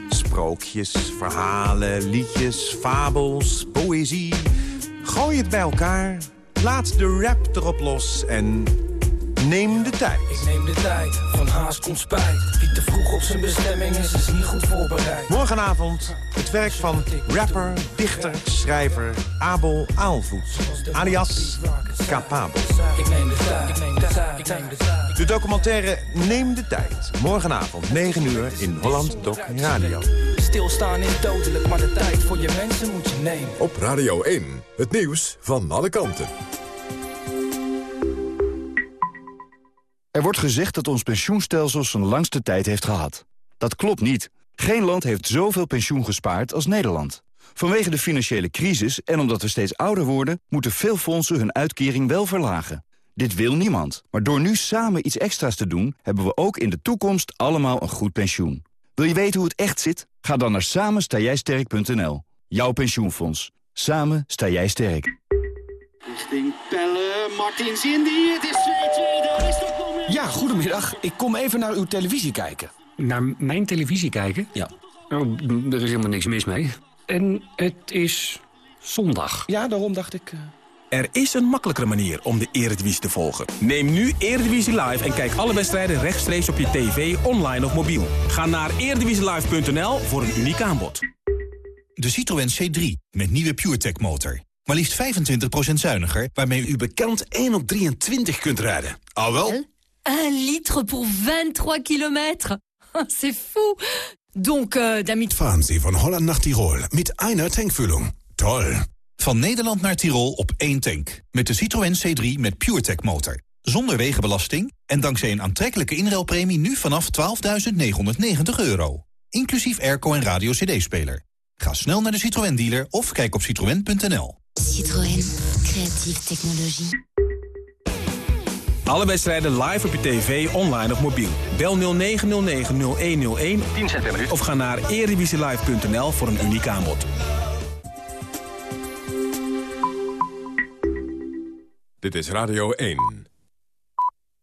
Sprookjes, verhalen, liedjes, fabels, poëzie. Gooi het bij elkaar, laat de rap erop los en Neem de tijd.
Ik neem de tijd, van haast komt spijt. Wie te vroeg op zijn bestemming is, is niet goed voorbereid.
Morgenavond het werk van rapper, dichter, schrijver Abel Aalvoet. Alias Capabel.
Ik neem de tijd, ik neem de tijd, ik neem de tijd.
De documentaire Neem de tijd. Morgenavond 9 uur in Holland Doc Radio.
Stilstaan is dodelijk, maar de tijd voor je mensen moet je nemen.
Op Radio 1, het nieuws van alle kanten.
Er wordt gezegd dat ons pensioenstelsel zijn langste tijd heeft gehad. Dat klopt niet. Geen land heeft zoveel pensioen gespaard als Nederland. Vanwege de financiële crisis en omdat we steeds ouder worden... moeten veel fondsen hun uitkering wel verlagen. Dit wil niemand. Maar door nu samen iets extra's te doen... hebben we ook in de toekomst allemaal een goed pensioen. Wil je weten hoe het echt zit? Ga dan naar samenstaaijsterk.nl. Jouw pensioenfonds. Samen sta jij sterk.
Richting Pelle, Martins Indy, het is 2-2, daar is moment.
Ja, goedemiddag. Ik kom even naar uw televisie kijken.
Naar mijn televisie kijken?
Ja.
Oh, er is helemaal niks mis mee. En het is zondag.
Ja, daarom dacht ik... eh,
Er is een makkelijkere manier om de Eredivisie te volgen. Neem nu Eredivisie Live en kijk alle wedstrijden rechtstreeks op je tv, online of mobiel. Ga naar eredivisielive.nl voor een uniek aanbod.
De Citroën C3 met nieuwe PureTech motor. Maar liefst 25% zuiniger, waarmee u bekend 1 op 23 kunt rijden. Al wel?
1 litre pour 23 kilometer. C'est fou. Donc, euh, damit...
Fahren Sie von Holland nach Tirol mit einer Tankfüllung. Toll. Van Nederland naar Tirol op één tank. Met de Citroën C3 met PureTech motor. Zonder wegenbelasting en dankzij een aantrekkelijke inruilpremie nu vanaf 12.990 euro. Inclusief airco en radio cd-speler. Ga snel naar de Citroën dealer of kijk op citroën.nl.
Citroën. Creatieve technologie.
Alle wedstrijden live op je tv, online of mobiel. Bel 0909-0101
10 cent per minuut.
of ga naar eredivisielive.nl voor een uniek aanbod.
Dit is Radio 1.